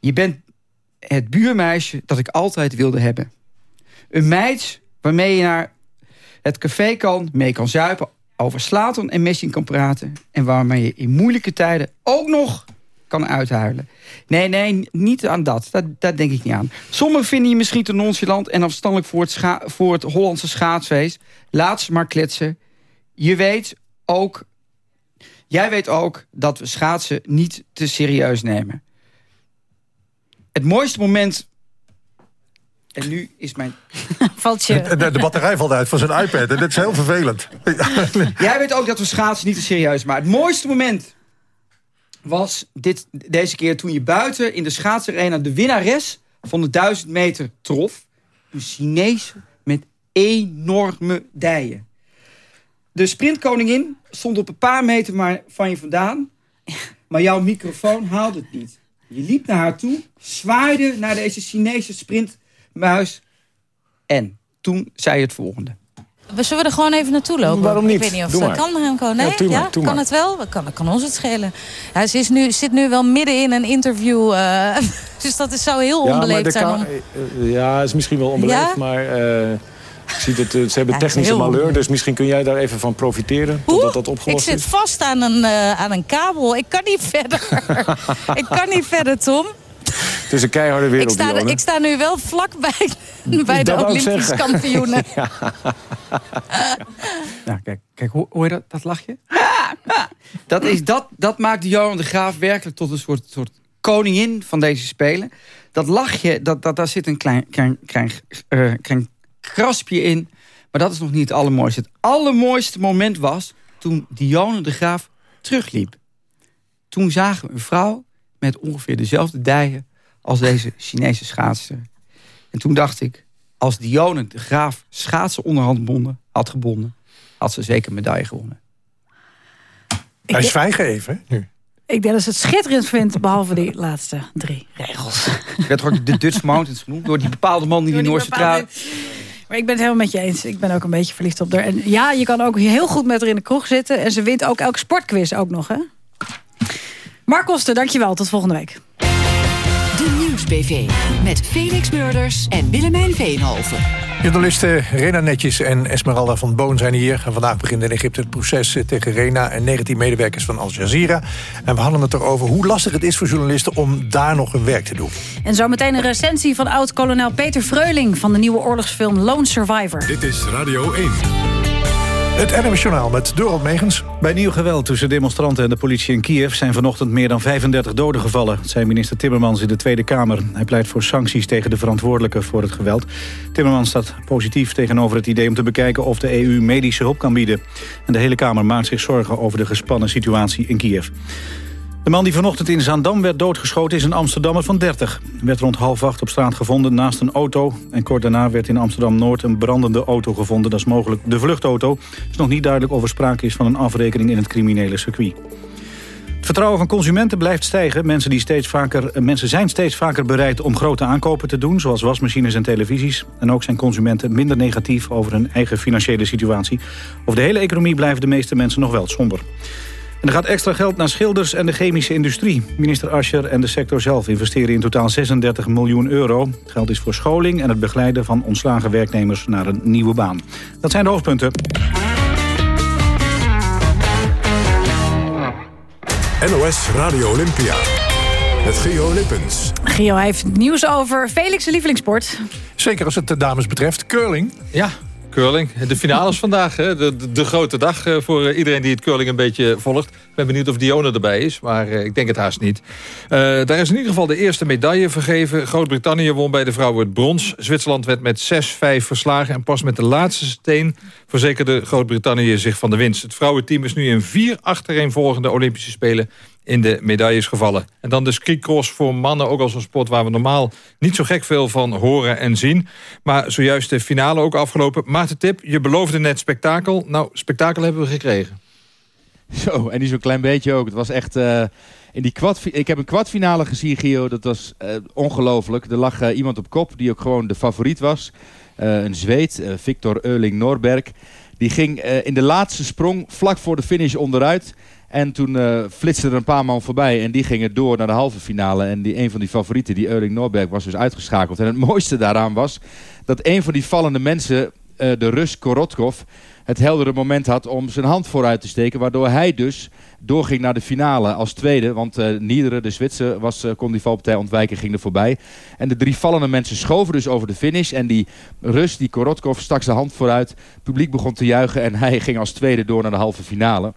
Je bent het buurmeisje dat ik altijd wilde hebben. Een meid waarmee je naar het café kan, mee kan zuipen... over Slaton en Messing kan praten... en waarmee je in moeilijke tijden ook nog kan uithuilen. Nee, nee, niet aan dat. dat. Daar denk ik niet aan. Sommigen vinden je misschien te nonchalant en afstandelijk voor het, voor het Hollandse schaatsfeest. Laat ze maar kletsen. Je weet ook... Jij weet ook dat we schaatsen niet te serieus nemen. Het mooiste moment... En nu is mijn... [laughs] Valt je... De, de, batterij valt uit van zijn iPad en dat is heel vervelend. [laughs] Jij weet ook dat we schaatsen niet te serieus maar Het mooiste moment was dit, deze keer toen je buiten in de schaatsarena... de winnares van de 1000 meter trof. Een Chinees met enorme dijen. De sprintkoningin stond op een paar meter maar van je vandaan. Maar jouw microfoon haalde het niet. Je liep naar haar toe, zwaaide naar deze Chinese sprintmuis... en toen zei je het volgende. We zullen er gewoon even naartoe lopen. Waarom niet? Ik weet niet of Doe dat maar. kan, Remco. Nee, Ja, kan maar. het wel? Kan, kan ons het schelen. Ja, ze is nu, zit nu wel midden in een interview. eh, [laughs] dus dat is, zou heel onbeleefd zijn. Om... eh, Ja, is misschien wel onbeleefd, Ja? maar... eh, ik zie eh, ze hebben Ja, technische heel malheur, dus misschien kun jij daar even van profiteren. Totdat dat Ik opgelost zit is. vast aan een, eh, aan een kabel. Ik kan niet verder. [laughs] ik kan niet verder, Tom. Het is een keiharde Ik wereld, sta, Dionne. ik sta nu wel vlak [laughs] bij, bij de ik Olympisch zeggen. kampioenen. [laughs] Nou, kijk, kijk hoor, hoor je dat, dat lachje? Dat, is, dat, dat maakt Johan de Graaf werkelijk tot een soort, soort koningin van deze Spelen. Dat lachje, dat, dat, daar zit een klein, klein, klein, eh, klein kraspje in. Maar dat is nog niet het allermooiste. Het allermooiste moment was toen Dionne de Graaf terugliep. Toen zagen we een vrouw met ongeveer dezelfde dijen als deze Chinese schaatser. En toen dacht ik, als Dionne de Graaf schaatsen onderhand bonden, had gebonden, had ze zeker een medaille gewonnen. Wij zwijgen even, nu. Ik denk dat ze het schitterend vindt, behalve die [laughs] laatste drie regels. Het werd ook de Dutch Mountains genoemd door die bepaalde man die die Noorse trui... Maar ik ben het helemaal met je eens. Ik ben ook een beetje verliefd op haar. En ja, je kan ook heel goed met haar in de kroeg zitten. En ze wint ook elke sportquiz ook nog, hè? Mark Koster, dankjewel. Tot volgende week. Met Felix Murders en Willemijn Veenhoven. Journalisten Rena Netjes en Esmeralda van Boon zijn hier. En vandaag begint in Egypte het proces tegen Rena en 19 medewerkers van Al Jazeera. En we hadden het erover hoe lastig het is voor journalisten om daar nog hun werk te doen. En zometeen een recensie van oud-kolonel Peter Freuling... van de nieuwe oorlogsfilm Lone Survivor. Dit is Radio 1. Het NMS Journaal met Dorot Megens. Bij nieuw geweld tussen demonstranten en de politie in Kiev... zijn vanochtend meer dan 35 doden gevallen. Dat zei minister Timmermans in de Tweede Kamer. Hij pleit voor sancties tegen de verantwoordelijken voor het geweld. Timmermans staat positief tegenover het idee om te bekijken... of de EU medische hulp kan bieden. En de hele Kamer maakt zich zorgen over de gespannen situatie in Kiev. De man die vanochtend in Zaandam werd doodgeschoten is een Amsterdammer van 30. Hij werd rond half acht op straat gevonden naast een auto. En kort daarna werd in Amsterdam-Noord een brandende auto gevonden. Dat is mogelijk de vluchtauto. Het is nog niet duidelijk of er sprake is van een afrekening in het criminele circuit. Het vertrouwen van consumenten blijft stijgen. Mensen, die steeds vaker, eh, mensen zijn steeds vaker bereid om grote aankopen te doen... zoals wasmachines en televisies. En ook zijn consumenten minder negatief over hun eigen financiële situatie. Over de hele economie blijven de meeste mensen nog wel somber. En er gaat extra geld naar schilders en de chemische industrie. Minister Ascher en de sector zelf investeren in totaal 36 miljoen euro. Het geld is voor scholing en het begeleiden van ontslagen werknemers naar een nieuwe baan. Dat zijn de hoofdpunten. NOS Radio Olympia. Met Gio Lippens. Gio hij heeft nieuws over Felix' lievelingsport. Zeker als het de dames betreft. Curling. Ja, curling. De finale is vandaag, hè? De, de, grote dag eh, voor eh, iedereen die het curling een beetje volgt. Ik ben benieuwd of Dione erbij is, maar eh, ik denk het haast niet. Daar is in ieder geval de eerste medaille vergeven. Groot-Brittannië won bij de vrouwen het brons. Zwitserland werd met 6-5 verslagen. En pas met de laatste steen verzekerde Groot-Brittannië zich van de winst. Het vrouwenteam is nu in vier achtereenvolgende Olympische Spelen in de medailles gevallen. En dan de skicross voor mannen, ook als een sport waar we normaal niet zo gek veel van horen en zien. Maar zojuist de finale ook afgelopen. Maarten Tip, je beloofde net spektakel. Nou, spektakel hebben we gekregen. Zo, en die zo'n klein beetje ook. Het was echt... eh, in die kwart, ik heb een kwartfinale gezien, Gio. Dat was eh, ongelooflijk. Er lag eh, iemand op kop die ook gewoon de favoriet was. Een Zweed, Victor Euling Norberg. Die ging in de laatste sprong vlak voor de finish onderuit. En toen eh flitste er een paar man voorbij. En die gingen door naar de halve finale. En die, een van die favorieten, die Euling Norberg, was dus uitgeschakeld. En het [laughs] mooiste daaraan was dat een van die vallende mensen, eh, de Rus Korotkov, het heldere moment had om zijn hand vooruit te steken. Waardoor hij dus doorging naar de finale als tweede. Want eh Niedere, de Zwitser, was, kon die valpartij ontwijken, ging er voorbij. En de drie vallende mensen schoven dus over de finish. En die Rus, die Korotkov, stak zijn hand vooruit. Het publiek begon te juichen en hij ging als tweede door naar de halve finale.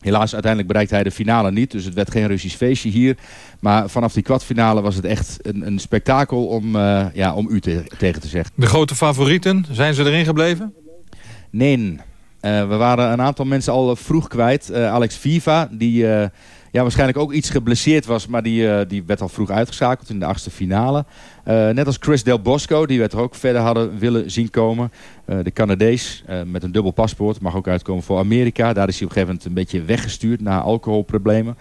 Helaas, uiteindelijk bereikte hij de finale niet. Dus het werd geen Russisch feestje hier. Maar vanaf die kwartfinale was het echt een, een spektakel om, eh, ja, om u te- tegen te zeggen. De grote favorieten, zijn ze erin gebleven? Nee. Eh, we waren een aantal mensen al vroeg kwijt. Eh, Alex Viva, die eh, ja, waarschijnlijk ook iets geblesseerd was... maar die, eh, die werd al vroeg uitgeschakeld in de achtste finale. Eh, net als Chris Del Bosco, die we er ook verder hadden willen zien komen. Eh, de Canadees met een dubbel paspoort. Mag ook uitkomen voor Amerika. Daar is hij op een gegeven moment een beetje weggestuurd na alcoholproblemen.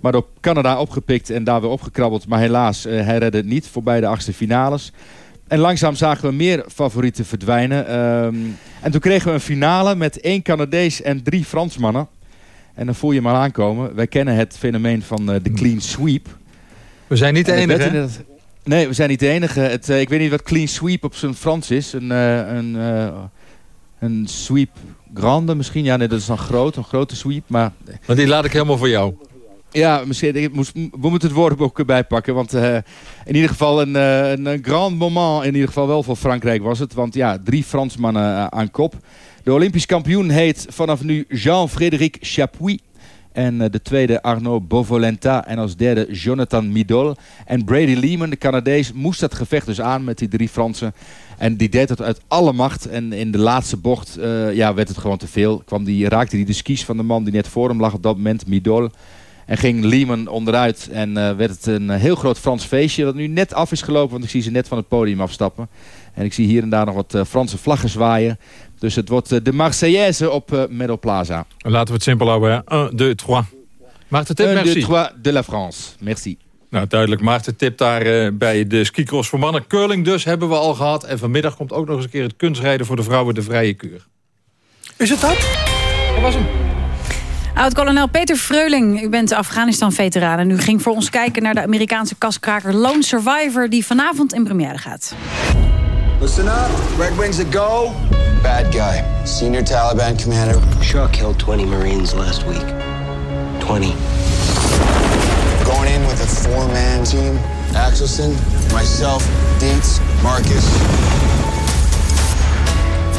Maar door Canada opgepikt en daar weer opgekrabbeld. Maar helaas, hij redde het niet voorbij de achtste finales. En langzaam zagen we meer favorieten verdwijnen. Ehm, en toen kregen we een finale met één Canadees en drie Fransmannen. En dan voel je maar aankomen. Wij kennen het fenomeen van eh, de clean sweep. We zijn niet de enige, Nee, we zijn niet de enige. Het, eh, ik weet niet wat clean sweep op zijn Frans is. Een, eh, een, een sweep grande misschien. Ja, nee, dat is dan groot. Een grote sweep. Maar Maar die laat ik helemaal voor jou. ja, misschien, ik moest, we moeten het woordenboek erbij pakken. Want in ieder geval een, een, grand moment. In ieder geval wel voor Frankrijk was het. Want ja, drie Fransmannen aan kop. De Olympisch kampioen heet vanaf nu Jean-Frédéric Chapuis. En eh, de tweede Arnaud Bovolenta. En als derde Jonathan Midol. En Brady Lehman, de Canadees, moest dat gevecht dus aan met die drie Fransen. En die deed het uit alle macht. En in de laatste bocht eh, ja, werd het gewoon te veel. Kwam die, raakte hij de skis van de man die net voor hem lag op dat moment, Midol. En ging Lehman onderuit en eh, werd het een heel groot Frans feestje. Dat nu net af is gelopen, want ik zie ze net van het podium afstappen. En ik zie hier en daar nog wat Franse vlaggen zwaaien. Dus het wordt eh, de Marseillaise op eh Meadow Plaza. Laten we het simpel houden, hè? 1, 2, 3. Maarten Tip, Un, merci. deux, trois de la France. Merci. Nou, duidelijk. Maarten Tip daar eh, bij de skicross voor mannen. Curling dus hebben we al gehad. En vanmiddag komt ook nog eens een keer het kunstrijden voor de vrouwen de vrije kuur. Is het dat? Dat was hem. Oud-kolonel Peter Freuling, u bent Afghanistan-veteraan... en u ging voor ons kijken naar de Amerikaanse kaskraker Lone Survivor... die vanavond in première gaat. Listen up. Red Wings a go. Bad guy. Senior Taliban commander. Shaw killed 20 Marines last week. 20. Going in with a four-man team. Axelson, myself, Dietz, Marcus.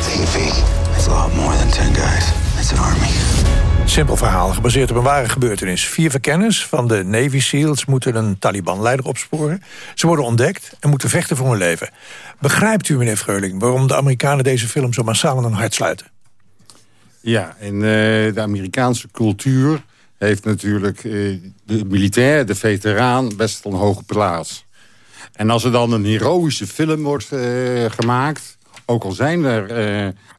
Think It's a lot more than 10 guys. It's an army. Simpel verhaal, gebaseerd op een ware gebeurtenis. Vier verkenners van de Navy SEALs moeten een Taliban-leider opsporen. Ze worden ontdekt en moeten vechten voor hun leven. Begrijpt u, meneer Freuling, waarom de Amerikanen deze film zo massaal aan hun hart sluiten? Ja, en eh, de Amerikaanse cultuur heeft natuurlijk eh, de militair, de veteraan, best een hoge plaats. En als er dan een heroïsche film wordt eh, gemaakt... ook al zijn er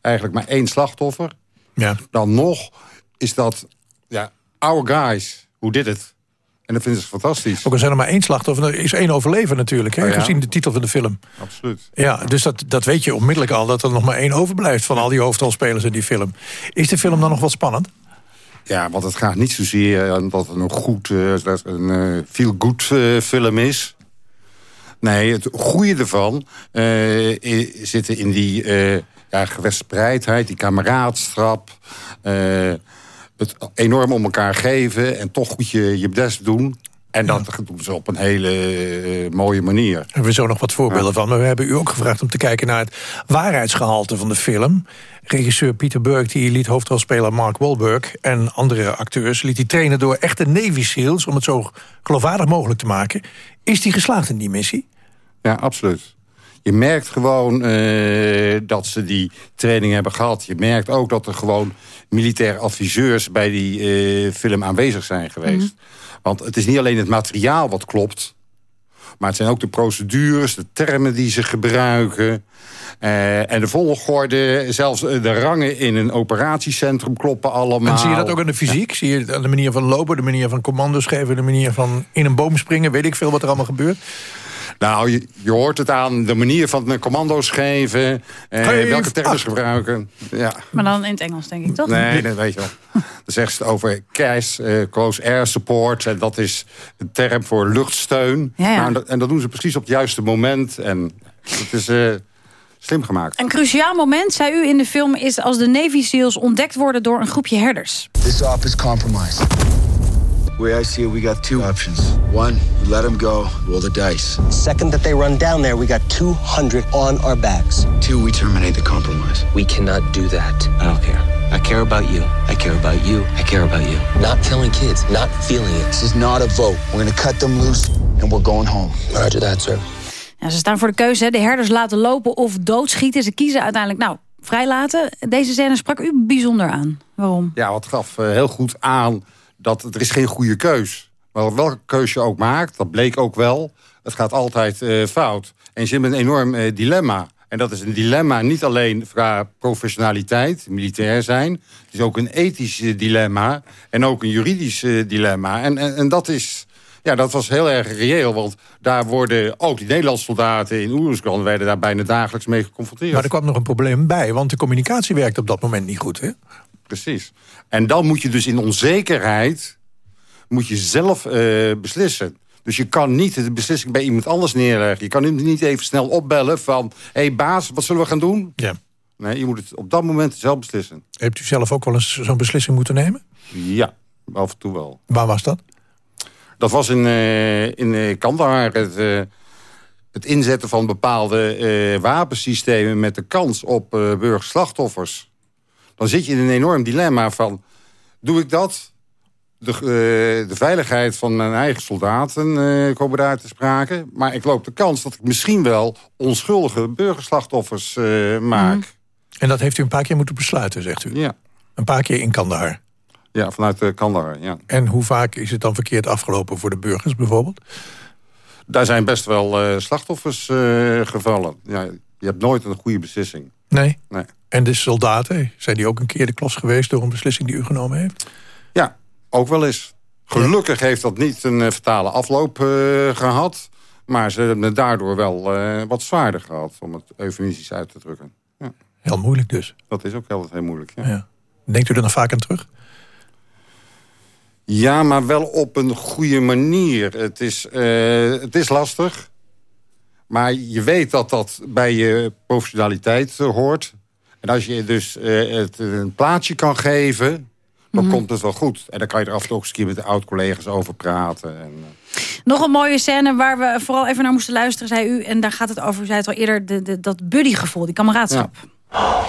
eigenlijk maar één slachtoffer... Ja. dan nog is dat, ja, our guys, hoe dit het? En dat vinden ze fantastisch. Ook al zijn er maar één slachtoffer, er is één overlever natuurlijk, hè, Oh ja? gezien de titel van de film. Absoluut. Ja, dus dat, dat weet je onmiddellijk al, dat er nog maar één overblijft... van al die hoofdrolspelers in die film. Is de film dan nog wat spannend? Ja, want het gaat niet zozeer aan dat het een goed, eh, een eh, feel-good eh, film is. Nee, het goede ervan eh, i- zit in die eh ja, gewestspreidheid, die kameraadschap. eh, het enorm om elkaar geven en toch goed je, je best doen. En dat doen ze op een hele eh, mooie manier. Daar hebben we zo nog wat voorbeelden van. Maar we hebben u ook gevraagd om te kijken naar het waarheidsgehalte van de film. Regisseur Pieter Burk die liet hoofdrolspeler Mark Wahlberg... en andere acteurs liet hij trainen door echte Navy SEALs... om het zo geloofwaardig mogelijk te maken. Is die geslaagd in die missie? Ja, absoluut. Je merkt gewoon uh, dat ze die training hebben gehad. Je merkt ook dat er gewoon militaire adviseurs... bij die uh, film aanwezig zijn geweest. Mm want het is niet alleen het materiaal wat klopt... maar het zijn ook de procedures, de termen die ze gebruiken... Uh, en de volgorde, zelfs de rangen in een operatiecentrum kloppen allemaal. En zie je dat ook aan de fysiek? Zie je aan de manier van lopen, de manier van commando's geven... de manier van in een boom springen, weet ik veel wat er allemaal gebeurt? Nou, je, je, hoort het aan de manier van commando's geven. Eh, welke termen gebruiken. Ja. Maar dan in het Engels, denk ik, toch? Nee, dat weet je wel. [laughs] dan zegt ze over CAS, uh, Close Air Support. En dat is een term voor luchtsteun. Ja, ja. Nou, en, dat, en, dat, doen ze precies op het juiste moment. En het is... Uh, slim gemaakt. Een cruciaal moment, zei u in de film, is als de Navy SEALs ontdekt worden door een groepje herders. This op is compromised. Way I see it, we got two options. One, we let them go, roll the dice. Second, that they run down there, we got 200 on our backs. Two, we terminate the compromise. We cannot do that. I don't care. I care about you. I care about you. I care about you. Not killing kids, not feeling it. This is not a vote. We're gonna cut them loose and we're going home. Roger that, sir. Ja, ze staan voor de keuze. De herders laten lopen of doodschieten. Ze kiezen uiteindelijk, nou, vrijlaten. Deze scène sprak u bijzonder aan. Waarom? Ja, wat gaf uh, heel goed aan dat er is geen goede keus. Maar welke keus je ook maakt, dat bleek ook wel... het gaat altijd uh, fout. En je zit met een enorm uh, dilemma. En dat is een dilemma niet alleen qua professionaliteit, militair zijn. Het is ook een ethisch dilemma en ook een juridisch dilemma. En, en, en dat is... Ja, dat was heel erg reëel, want daar worden ook die Nederlandse soldaten in Oeruzgan... werden daar bijna dagelijks mee geconfronteerd. Maar er kwam nog een probleem bij, want de communicatie werkte op dat moment niet goed, hè? Precies. En dan moet je dus in onzekerheid... moet je zelf uh, beslissen. Dus je kan niet de beslissing bij iemand anders neerleggen. Je kan hem niet even snel opbellen van... hé hey baas, wat zullen we gaan doen? Ja. Nee, je moet het op dat moment zelf beslissen. Hebt u zelf ook wel eens zo'n beslissing moeten nemen? Ja, af en toe wel. Waar was dat? Dat was in, uh, in uh, Kandahar. Het, uh, het inzetten van bepaalde wapensystemen... met de kans op burgerslachtoffers. Dan zit je in een enorm dilemma van... doe ik dat? De, de veiligheid van mijn eigen soldaten komen daar te sprake. Maar ik loop de kans dat ik misschien wel... onschuldige burgerslachtoffers maak. Mm. En dat heeft u een paar keer moeten besluiten, zegt u? Ja. Een paar keer in Kandahar? Ja, vanuit uh, Kandahar, ja. En hoe vaak is het dan verkeerd afgelopen voor de burgers bijvoorbeeld? Daar zijn best wel uh, slachtoffers uh, gevallen. Ja, je hebt nooit een goede beslissing. Nee? nee? En de soldaten, zijn die ook een keer de klos geweest... door een beslissing die u genomen heeft? Ja, ook wel eens. Gelukkig heeft dat niet een fatale afloop gehad... maar ze hebben het daardoor wel wat zwaarder gehad... om het eufemistisch uit te drukken. Ja. Heel moeilijk dus. Dat is ook altijd heel moeilijk, ja. ja. Denkt u er nog vaak aan terug? Ja, maar wel op een goede manier. Het is, uh, het is lastig. Maar je weet dat dat bij je professionaliteit hoort. En als je dus uh, het een plaatsje kan geven... dan mm -hmm. komt het wel goed. En dan kan je er af en toe ook eens een keer met de oud-collega's over praten. En, Nog een mooie scène waar we vooral even naar moesten luisteren, zei u. En daar gaat het over, u zei het al eerder, de, de, dat buddygevoel, die kameraadschap. Ja.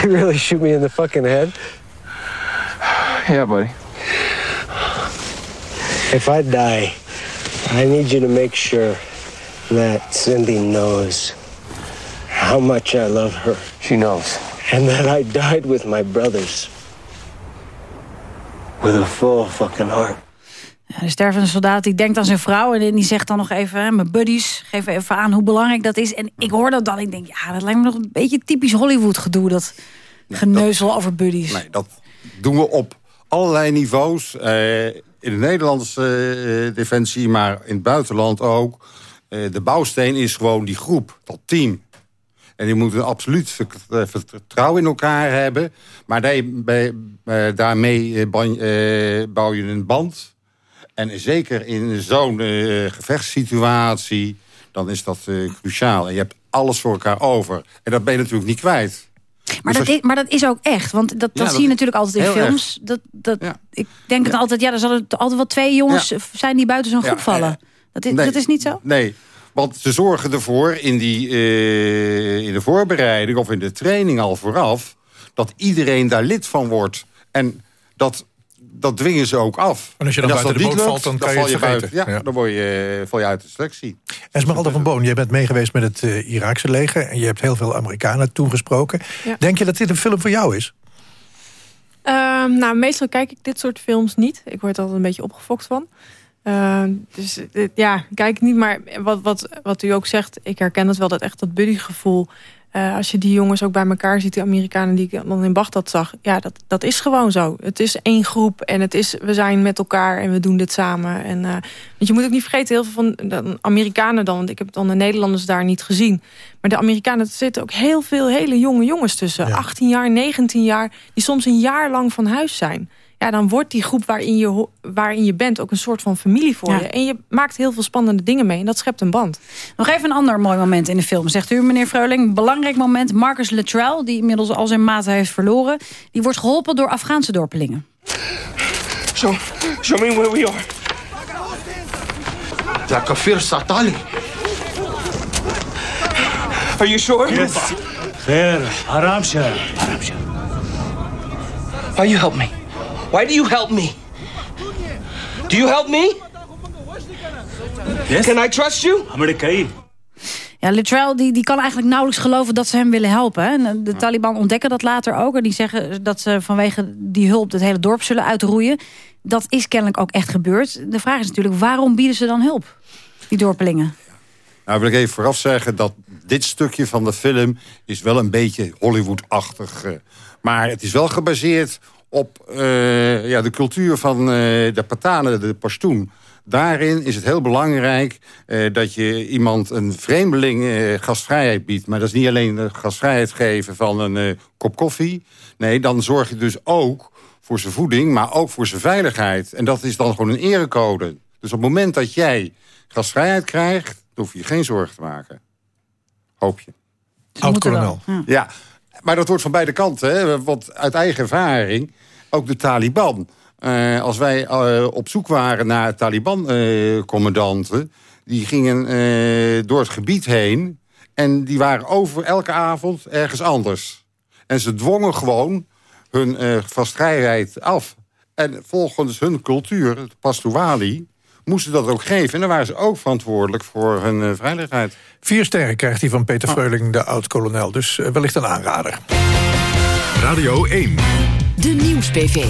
They really shoot me in the fucking head? Yeah, buddy. If I die, I need you to make sure that Cindy knows how much I love her. She knows. And that I died with my brothers. With a full fucking heart. Ja, de stervende soldaat die denkt aan zijn vrouw... en die zegt dan nog even, hè, mijn buddies, geef even aan hoe belangrijk dat is. En ik hoor dat dan, ik denk, ja, dat lijkt me nog een beetje typisch Hollywood gedoe... dat nee, geneuzel dat, over buddies. Nee, dat doen we op allerlei niveaus. Uh, in de Nederlandse uh, defensie, maar in het buitenland ook. Uh, de bouwsteen is gewoon die groep, dat team. En die moeten absoluut vertrouwen in elkaar hebben. Maar daarmee bouw je een band... En zeker in zo'n uh, gevechtssituatie, dan is dat uh, cruciaal. En je hebt alles voor elkaar over. En dat ben je natuurlijk niet kwijt. Maar, Dus dat is, maar dat is ook echt. Want dat, dat Ja, zie dat je natuurlijk altijd in films. Dat, dat, Ik denk het altijd, ja, er zullen altijd wel twee jongens zijn die buiten zo'n Ja, groep vallen. Eh, Dat is, nee. dat is niet zo? Nee, want ze zorgen ervoor in, die, eh, in de voorbereiding of in de training al vooraf... dat iedereen daar lid van wordt. En dat, dat dwingen ze ook af. En als je dan buiten de boot lukt, valt, dan kan je val buiten. vergeten. Ja, Ja. dan word je, val je uit de selectie. Esmeralda van Boon, jij bent meegeweest met het eh, Iraakse leger... en je hebt heel veel Amerikanen toegesproken. Ja. Denk je dat dit een film voor jou is? Ehm, nou, meestal kijk ik dit soort films niet. Ik word er altijd een beetje opgefokt van. Ehm, dus eh, ja, kijk niet. Maar wat, wat, wat u ook zegt, ik herken het wel, dat echt dat buddygevoel. Eh, als je die jongens ook bij elkaar ziet, die Amerikanen die ik dan in Bagdad zag. Ja, dat, dat is gewoon zo. Het is één groep en het is, we zijn met elkaar en we doen dit samen. En, eh, want je moet ook niet vergeten, heel veel van de Amerikanen dan... want ik heb dan de Nederlanders daar niet gezien. Maar de Amerikanen, er zitten ook heel veel hele jonge jongens tussen. 18 jaar, 19 jaar, die soms een jaar lang van huis zijn ja, dan wordt die groep waarin je, waarin je bent ook een soort van familie voor je. En je maakt heel veel spannende dingen mee en dat schept een band. Nog even een ander mooi moment in de film, zegt u meneer Freuling. Belangrijk moment, Marcus Luttrell, die inmiddels al zijn maat heeft verloren... die wordt geholpen door Afghaanse dorpelingen. Show, show me where we are. Ja, kafir satali. Are you sure? Yes. Khair, Aramsha. Are you help me? Why do you help me? Do you help me? Yes. Can I trust you? Ja, Littrell die, die kan eigenlijk nauwelijks geloven dat ze hem willen helpen. En de Taliban ontdekken dat later ook. En die zeggen dat ze vanwege die hulp het hele dorp zullen uitroeien. Dat is kennelijk ook echt gebeurd. De vraag is natuurlijk, waarom bieden ze dan hulp? Die dorpelingen. Nou, wil ik even vooraf zeggen dat dit stukje van de film... is wel een beetje Hollywood-achtig. Eh, maar het is wel gebaseerd op eh, ja, de cultuur van eh, de Patanen, de Pashtoen. Daarin is het heel belangrijk eh, dat je iemand een vreemdeling eh, gastvrijheid biedt. Maar dat is niet alleen de gastvrijheid geven van een eh, kop koffie. Nee, dan zorg je dus ook voor zijn voeding, maar ook voor zijn veiligheid. En dat is dan gewoon een erecode. Dus op het moment dat jij gastvrijheid krijgt, dan hoef je je geen zorgen te maken. Hoop je. Oud-kolonel. Ja, maar dat wordt van beide kanten. Hè? Want uit eigen ervaring, ook de Taliban. Eh, als wij eh, op zoek waren naar Taliban-commandanten... die gingen eh, door het gebied heen... en die waren over elke avond ergens anders. En ze dwongen gewoon hun eh gastvrijheid af. En volgens hun cultuur, het Pastoewali... moesten dat ook geven. En dan waren ze ook verantwoordelijk voor hun eh, veiligheid. Vier sterren krijgt hij van Peter Freuling, de oud-kolonel. Dus eh, wellicht een aanrader. Radio 1. De Nieuws-PV.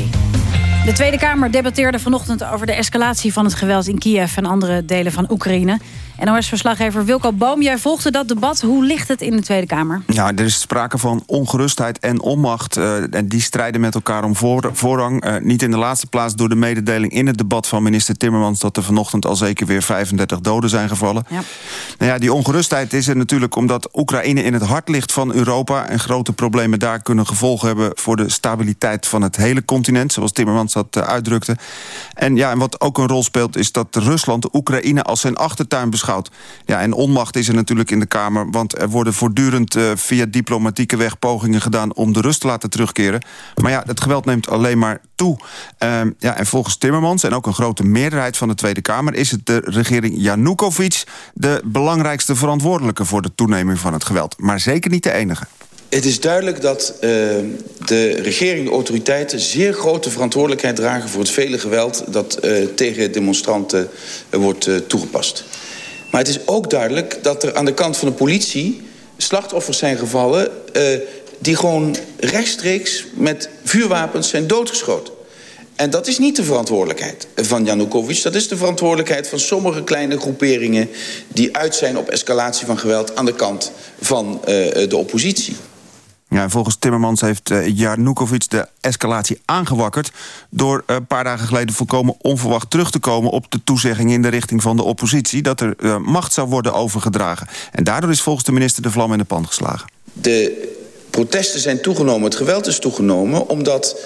De Tweede Kamer debatteerde vanochtend over de escalatie van het geweld in Kiev en andere delen van Oekraïne. NOS-verslaggever Wilco Boom, jij volgde dat debat. Hoe ligt het in de Tweede Kamer? Ja, er is sprake van ongerustheid en onmacht. eh, en die strijden met elkaar om voor- voorrang. Eh, niet in de laatste plaats door de mededeling in het debat van minister Timmermans... dat er vanochtend al zeker weer 35 doden zijn gevallen. Ja. Nou ja, die ongerustheid is er natuurlijk omdat Oekraïne in het hart ligt van Europa... en grote problemen daar kunnen gevolgen hebben... voor de stabiliteit van het hele continent, zoals Timmermans dat eh, uitdrukte. En, ja, en wat ook een rol speelt is dat Rusland Oekraïne als zijn achtertuin beschouwt. Ja, en onmacht is er natuurlijk in de Kamer... want er worden voortdurend eh, via diplomatieke weg pogingen gedaan... om de rust te laten terugkeren. Maar ja, het geweld neemt alleen maar toe. Ehm, ja, en volgens Timmermans en ook een grote meerderheid van de Tweede Kamer... is het de regering Janukovic de belangrijkste verantwoordelijke... voor de toeneming van het geweld. Maar zeker niet de enige. Het is duidelijk dat uh, de regering, de autoriteiten... zeer grote verantwoordelijkheid dragen voor het vele geweld... dat uh, tegen demonstranten uh, wordt toegepast. Maar het is ook duidelijk dat er aan de kant van de politie... slachtoffers zijn gevallen die gewoon rechtstreeks met vuurwapens zijn doodgeschoten. En dat is niet de verantwoordelijkheid van Janukovic. Dat is de verantwoordelijkheid van sommige kleine groeperingen... die uit zijn op escalatie van geweld aan de kant van de oppositie. Ja, en volgens Timmermans heeft uh, de escalatie aangewakkerd... door uh, een paar dagen geleden volkomen onverwacht terug te komen... op de toezegging in de richting van de oppositie... dat er uh, macht zou worden overgedragen. En daardoor is volgens de minister de vlam in de pan geslagen. De protesten zijn toegenomen, het geweld is toegenomen... omdat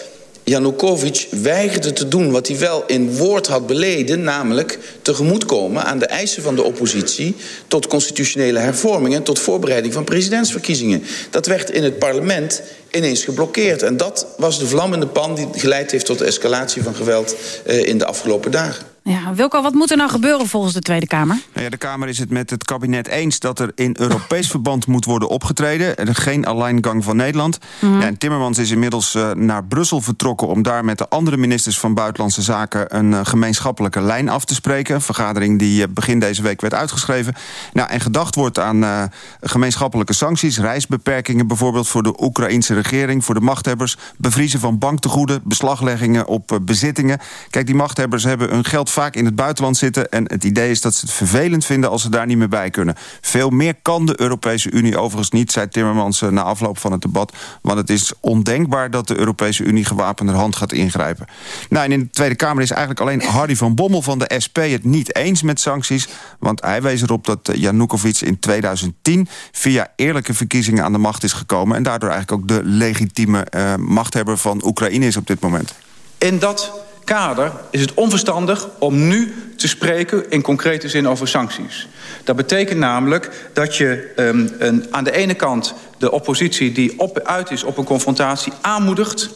Janukovic weigerde te doen wat hij wel in woord had beleden... namelijk tegemoetkomen aan de eisen van de oppositie... tot constitutionele hervormingen... tot voorbereiding van presidentsverkiezingen. Dat werd in het parlement ineens geblokkeerd. En dat was de vlammende pan die geleid heeft tot de escalatie van geweld uh, in de afgelopen dagen. Ja, Wilco, wat moet er nou gebeuren volgens de Tweede Kamer? Nou ja, de Kamer is het met het kabinet eens dat er in Europees [laughs] verband moet worden opgetreden. Er geen alleingang van Nederland. Mm ja, en Timmermans is inmiddels uh, naar Brussel vertrokken om daar met de andere ministers van Buitenlandse Zaken een uh, gemeenschappelijke lijn af te spreken. Een vergadering die uh, begin deze week werd uitgeschreven. Nou, en gedacht wordt aan gemeenschappelijke sancties, reisbeperkingen bijvoorbeeld voor de Oekraïnse regering, voor de machthebbers, bevriezen van banktegoeden, beslagleggingen op bezittingen. Kijk, die machthebbers hebben hun geld vaak in het buitenland zitten... en het idee is dat ze het vervelend vinden als ze daar niet meer bij kunnen. Veel meer kan de Europese Unie overigens niet... zei Timmermans eh, na afloop van het debat. Want het is ondenkbaar dat de Europese Unie gewapende hand gaat ingrijpen. Nou, en in de Tweede Kamer is eigenlijk alleen Hardy van Bommel van de SP... het niet eens met sancties. Want hij wees erop dat eh, Janukovic in 2010... via eerlijke verkiezingen aan de macht is gekomen... en daardoor eigenlijk ook de legitieme uh, machthebber van Oekraïne is op dit moment. In dat kader is het onverstandig om nu te spreken in concrete zin over sancties. Dat betekent namelijk dat je um, een, aan de ene kant de oppositie die op, uit is op een confrontatie aanmoedigt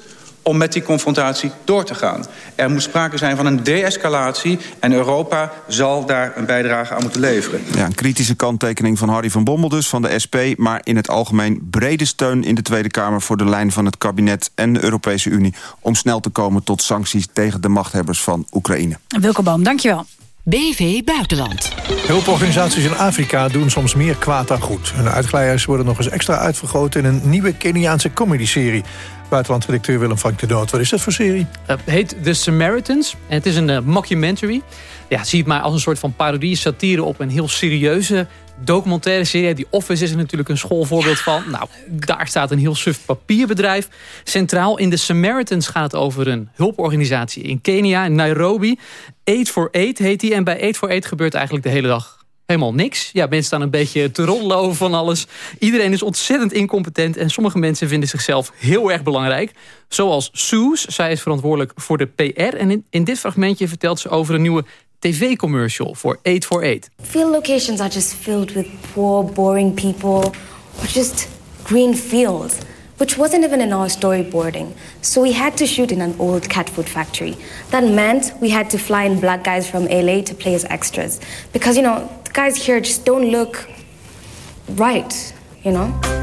om met die confrontatie door te gaan. Er moet sprake zijn van een de-escalatie... en Europa zal daar een bijdrage aan moeten leveren. Ja, een kritische kanttekening van Harry van Bommel dus, van de SP... maar in het algemeen brede steun in de Tweede Kamer... voor de lijn van het kabinet en de Europese Unie... om snel te komen tot sancties tegen de machthebbers van Oekraïne. Wilke Boom, dankjewel. BV Buitenland. Hulporganisaties in Afrika doen soms meer kwaad dan goed. Hun uitglijers worden nog eens extra uitvergroot... in een nieuwe Keniaanse comedyserie. Buitenlandredacteur Willem Frank de Noot. Wat is dat voor serie? Het uh, heet The Samaritans. En het is een uh, mockumentary. Ja, zie het maar als een soort van parodie, satire op een heel serieuze documentaire serie. Die Office is er natuurlijk een schoolvoorbeeld van. Nou, daar staat een heel suf papierbedrijf. Centraal in The Samaritans gaat het over een hulporganisatie in Kenia, in Nairobi. Aid for Aid heet die. En bij Aid for Aid gebeurt eigenlijk de hele dag helemaal niks. Ja, mensen staan een beetje te roddelen over van alles. Iedereen is ontzettend incompetent en sommige mensen vinden zichzelf heel erg belangrijk. Zoals Suze, zij is verantwoordelijk voor de PR. En in, in dit fragmentje vertelt ze over een nieuwe tv-commercial voor Aid for Aid. Field locations are just filled with poor, boring people. Or just green fields. Which wasn't even in our storyboarding. So we had to shoot in an old cat food factory. That meant we had to fly in black guys from LA to play as extras. Because, you know, the guys here just don't look right, you know?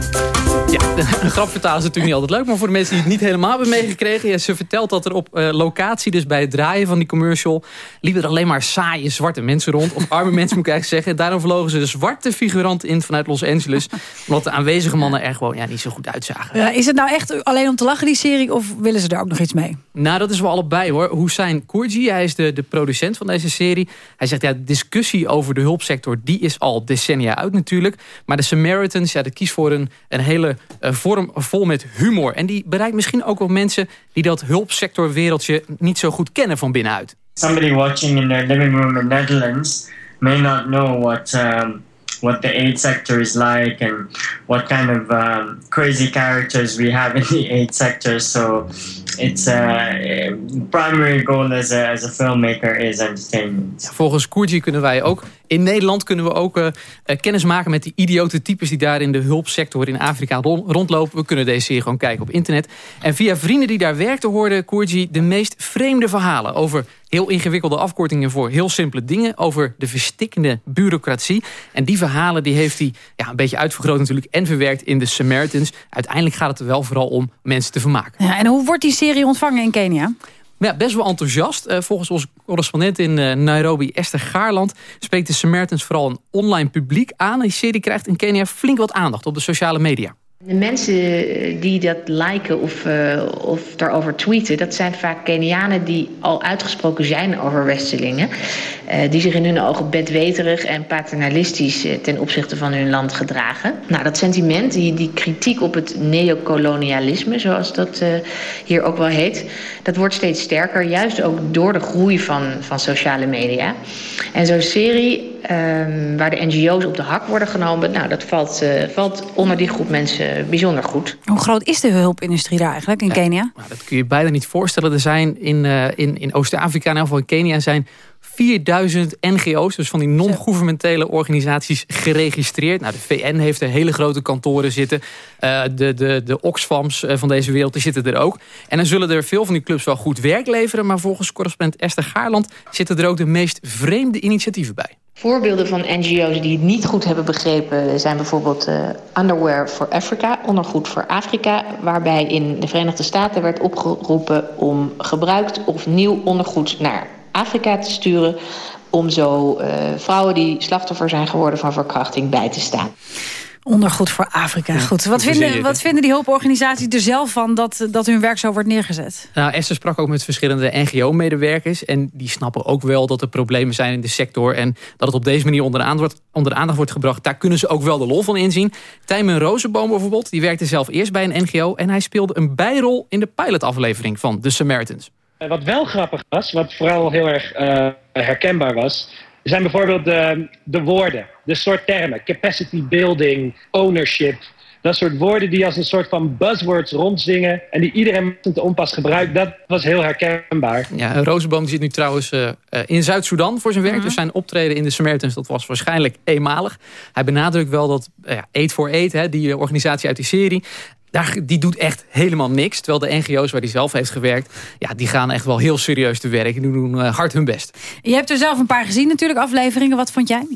Ja, [laughs] een grap vertalen is natuurlijk niet altijd leuk. Maar voor de mensen die het niet helemaal hebben meegekregen. Ja, ze vertelt dat er op uh, locatie, dus bij het draaien van die commercial... liepen er alleen maar saaie zwarte mensen rond. Of arme [laughs] mensen moet ik eigenlijk zeggen. Daarom vlogen ze de zwarte figuranten in vanuit Los Angeles. Omdat de aanwezige mannen er gewoon ja, niet zo goed uitzagen. Ja, is het nou echt alleen om te lachen die serie? Of willen ze er ook nog iets mee? Nou, dat is wel allebei hoor. Hussein Kourji, hij is de, de producent van deze serie. Hij zegt, ja, de discussie over de hulpsector... die is al decennia uit natuurlijk. Maar de Samaritans, ja, dat kiest voor een, een hele uh, vorm vol met humor. En die bereikt misschien ook wel mensen... die dat hulpsectorwereldje niet zo goed kennen van binnenuit. Somebody watching in their living room in Netherlands... may not know what... Um what the aid sector is like and what kind of um, crazy characters we have in the aid sector. So its uh, primary goal as a, as a filmmaker is entertainment. Volgens Koerji kunnen wij ook in Nederland kunnen we ook uh, kennis maken met die idiote types die daar in de hulpsector in Afrika rondlopen. We kunnen deze serie gewoon kijken op internet. En via vrienden die daar werkten hoorde Koerji de meest vreemde verhalen over heel ingewikkelde afkortingen voor heel simpele dingen. Over de verstikkende bureaucratie. En die verhalen die heeft hij ja, een beetje uitvergroot natuurlijk en verwerkt in de Samaritans. Uiteindelijk gaat het er wel vooral om mensen te vermaken. Ja, en hoe wordt die serie ontvangen in Kenia? Ja, best wel enthousiast. Uh, volgens onze correspondent in uh, Nairobi, Esther Gaarland... spreekt de Samaritans vooral een online publiek aan. Die serie krijgt in Kenia flink wat aandacht op de sociale media. De mensen die dat liken of, uh, of daarover tweeten... dat zijn vaak Kenianen die al uitgesproken zijn over Westelingen. Uh, die zich in hun ogen bedweterig en paternalistisch... Ten opzichte van hun land gedragen. Nou, dat sentiment, die, die kritiek op het neocolonialisme... zoals dat hier ook wel heet... dat wordt steeds sterker, juist ook door de groei van, van sociale media. En zo'n serie Um, waar de NGO's op de hak worden genomen... nou, dat valt, uh, valt onder die groep mensen bijzonder goed. Hoe groot is de hulpindustrie daar eigenlijk in Kenia? Nou, dat kun je bijna niet voorstellen. Er zijn in, uh, in, in Oost-Afrika, in ieder geval in Kenia... zijn 4000 NGO's, dus van die non-governementele organisaties, geregistreerd. Nou, de VN heeft er hele grote kantoren zitten. Uh, de, de, de Oxfams van deze wereld die zitten er ook. En dan zullen er veel van die clubs wel goed werk leveren. Maar volgens correspondent Esther Gaarland zitten er ook de meest vreemde initiatieven bij. Voorbeelden van NGO's die het niet goed hebben begrepen zijn bijvoorbeeld uh, Underwear for Africa, ondergoed voor Afrika, waarbij in de Verenigde Staten werd opgeroepen om gebruikt of nieuw ondergoed naar Afrika te sturen om zo uh, vrouwen die slachtoffer zijn geworden van verkrachting bij te staan. Ondergoed voor Afrika. Goed. Wat vinden, wat vinden die hulporganisaties er zelf van dat, dat hun werk zo wordt neergezet? Nou, Esther sprak ook met verschillende NGO-medewerkers. En die snappen ook wel dat er problemen zijn in de sector. En dat het op deze manier onder de aandacht wordt, onder de aandacht wordt gebracht. Daar kunnen ze ook wel de lol van inzien. Tijmen Rozenboom bijvoorbeeld, die werkte zelf eerst bij een NGO. En hij speelde een bijrol in de pilotaflevering van The Samaritans. Wat wel grappig was, wat vooral heel erg uh, herkenbaar was zijn bijvoorbeeld de, de woorden, de soort termen. Capacity building, ownership. Dat soort woorden die als een soort van buzzwords rondzingen... en die iedereen te onpas gebruikt. Dat was heel herkenbaar. Ja, Rozenboom zit nu trouwens uh, in Zuid-Soedan voor zijn werk. Dus zijn optreden in de Samaritans dat was waarschijnlijk eenmalig. Hij benadrukt wel dat uh, Aid for Aid, hè, die organisatie uit die serie daar, die doet echt helemaal niks. Terwijl de NGO's waar hij zelf heeft gewerkt... Ja, die gaan echt wel heel serieus te werk. Die doen uh, hard hun best. Je hebt er zelf een paar gezien natuurlijk, afleveringen. Wat vond jij?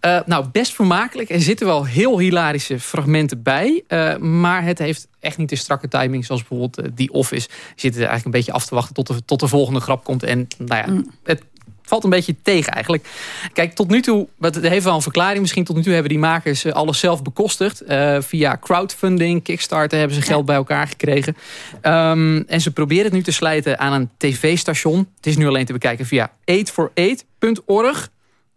Uh, nou, best vermakelijk. Er zitten wel heel hilarische fragmenten bij. Uh, maar het heeft echt niet de strakke timing zoals bijvoorbeeld die Office. Je zit er eigenlijk een beetje af te wachten tot de, tot de volgende grap komt. En nou ja, mm. het valt een beetje tegen eigenlijk. Kijk, tot nu toe, dat heeft wel een verklaring misschien. Tot nu toe hebben die makers eh, alles zelf bekostigd. Eh, via crowdfunding, Kickstarter hebben ze geld bij elkaar gekregen. Ehm, en ze proberen het nu te slijten aan een tv-station. Het is nu alleen te bekijken via 848.org.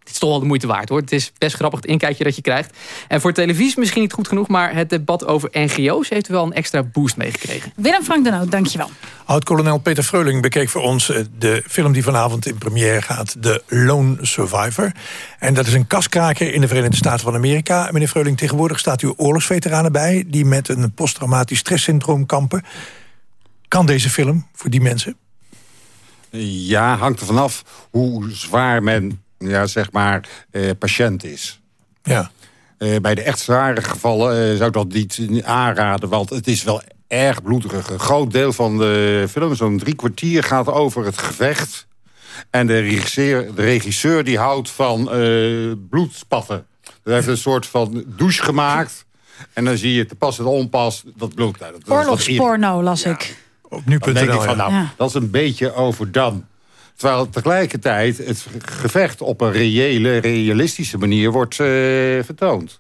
Het is toch wel de moeite waard hoor. Het is best grappig het inkijkje dat je krijgt. En voor televisie misschien niet goed genoeg, maar het debat over NGO's heeft wel een extra boost meegekregen. Willem Frank Denau, dankjewel. Oud-kolonel Peter Freuling bekeek voor ons eh, de film die vanavond in première gaat, De Lone Survivor. En dat is een kaskraker in de Verenigde Staten van Amerika. Meneer Freuling, tegenwoordig staat u oorlogsveteranen bij die met een posttraumatisch stresssyndroom kampen. Kan deze film voor die mensen? Ja, hangt er vanaf hoe zwaar men ja, zeg maar, eh, patiënt is. Ja. Eh, bij de echt zware gevallen eh, zou ik dat niet aanraden, want het is wel erg bloederig. Een groot deel van de film, zo'n drie kwartier, gaat over het gevecht. En de regisseur, de regisseur die houdt van uh, bloedspatten. Hij heeft een soort van douche gemaakt. En dan zie je te pas en onpas dat bloed. Dat, Oorlogsporno las ik. Op nu.nl. van, nou, ja. dat is een beetje overdone. Terwijl tegelijkertijd het gevecht op een reële, realistische manier wordt uh, vertoond.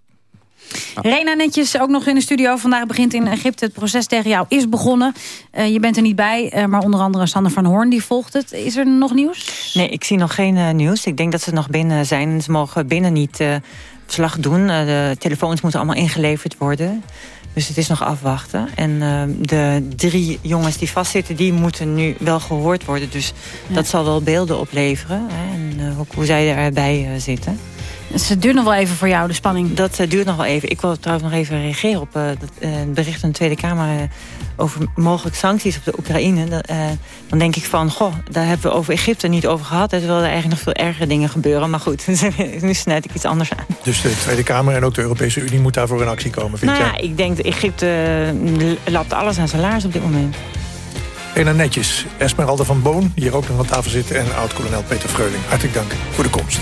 Rena Netjes, ook nog in de studio. Vandaag begint in Egypte het proces tegen jou is begonnen. Uh, je bent er niet bij, uh, maar onder andere Sander van Hoorn die volgt het. Is er nog nieuws? Nee, ik zie nog geen uh, nieuws. Ik denk dat ze nog binnen zijn. Ze mogen binnen niet verslag doen. de telefoons moeten allemaal ingeleverd worden. Dus het is nog afwachten. En uh, de drie jongens die vastzitten, die moeten nu wel gehoord worden. Dus ja. dat zal wel beelden opleveren. Hè, en uh, ook hoe zij erbij uh, zitten. Dus het duurt nog wel even voor jou, de spanning? Dat duurt nog wel even. Ik wil trouwens nog even reageren op het bericht van de Tweede Kamer... over mogelijk sancties op de Oekraïne. dan denk ik van, goh, daar hebben we over Egypte niet over gehad. Er willen eigenlijk nog veel ergere dingen gebeuren. Maar goed, [laughs] nu snijd ik iets anders aan. Dus de Tweede Kamer en ook de Europese Unie moet daarvoor in actie komen, vind nou? Ja, ik denk dat Egypte lapt alles aan zijn laars op dit moment. En netjes, Esmeralda van Boon, hier ook nog aan tafel zitten... en oud-kolonel Peter Freuling. Hartelijk dank voor de komst.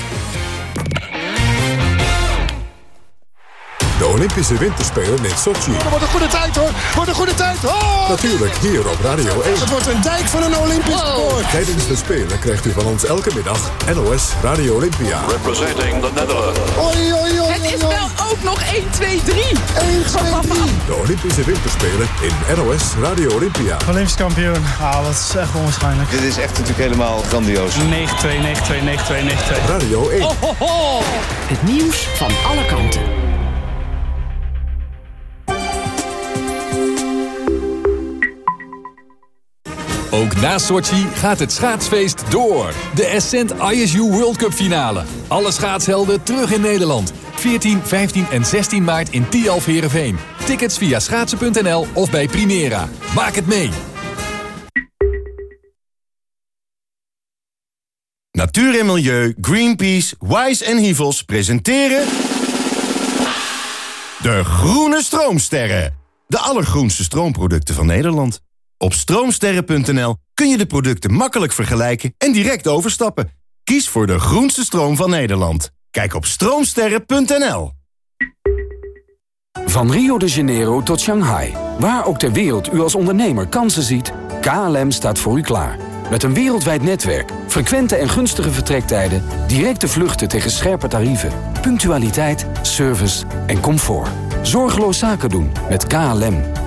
De Olympische Winterspelen in Sochi. Dat wordt een goede tijd hoor. Wordt een goede tijd. Oh! Natuurlijk hier op Radio 1. Het wordt een dijk van een Olympisch wow. Tijdens de Spelen krijgt u van ons elke middag NOS Radio Olympia. Representing the Netherlands. Oei, Het is wel ook nog 1, 2, 3. 1, 2, 3. De Olympische Winterspelen in NOS Radio Olympia. Olympisch kampioen. Ah, dat is echt onwaarschijnlijk. Dit is echt natuurlijk helemaal grandioos. 9-2, 9-2, 9-2, 9-2. Radio 1. Oh, ho, ho. Het nieuws van alle kanten. Ook na Sochi gaat het schaatsfeest door. De Ascent ISU World Cup finale. Alle schaatshelden terug in Nederland. 14, 15 en 16 maart in Tialf Herenveen. Tickets via schaatsen.nl of bij Primera. Maak het mee! Natuur en Milieu, Greenpeace, Wise en Hivels presenteren... De Groene Stroomsterren. De allergroenste stroomproducten van Nederland. Op stroomsterren.nl kun je de producten makkelijk vergelijken en direct overstappen. Kies voor de groenste stroom van Nederland. Kijk op stroomsterren.nl. Van Rio de Janeiro tot Shanghai. Waar ook ter wereld u als ondernemer kansen ziet, KLM staat voor u klaar. Met een wereldwijd netwerk, frequente en gunstige vertrektijden... directe vluchten tegen scherpe tarieven, punctualiteit, service en comfort. Zorgeloos zaken doen met KLM.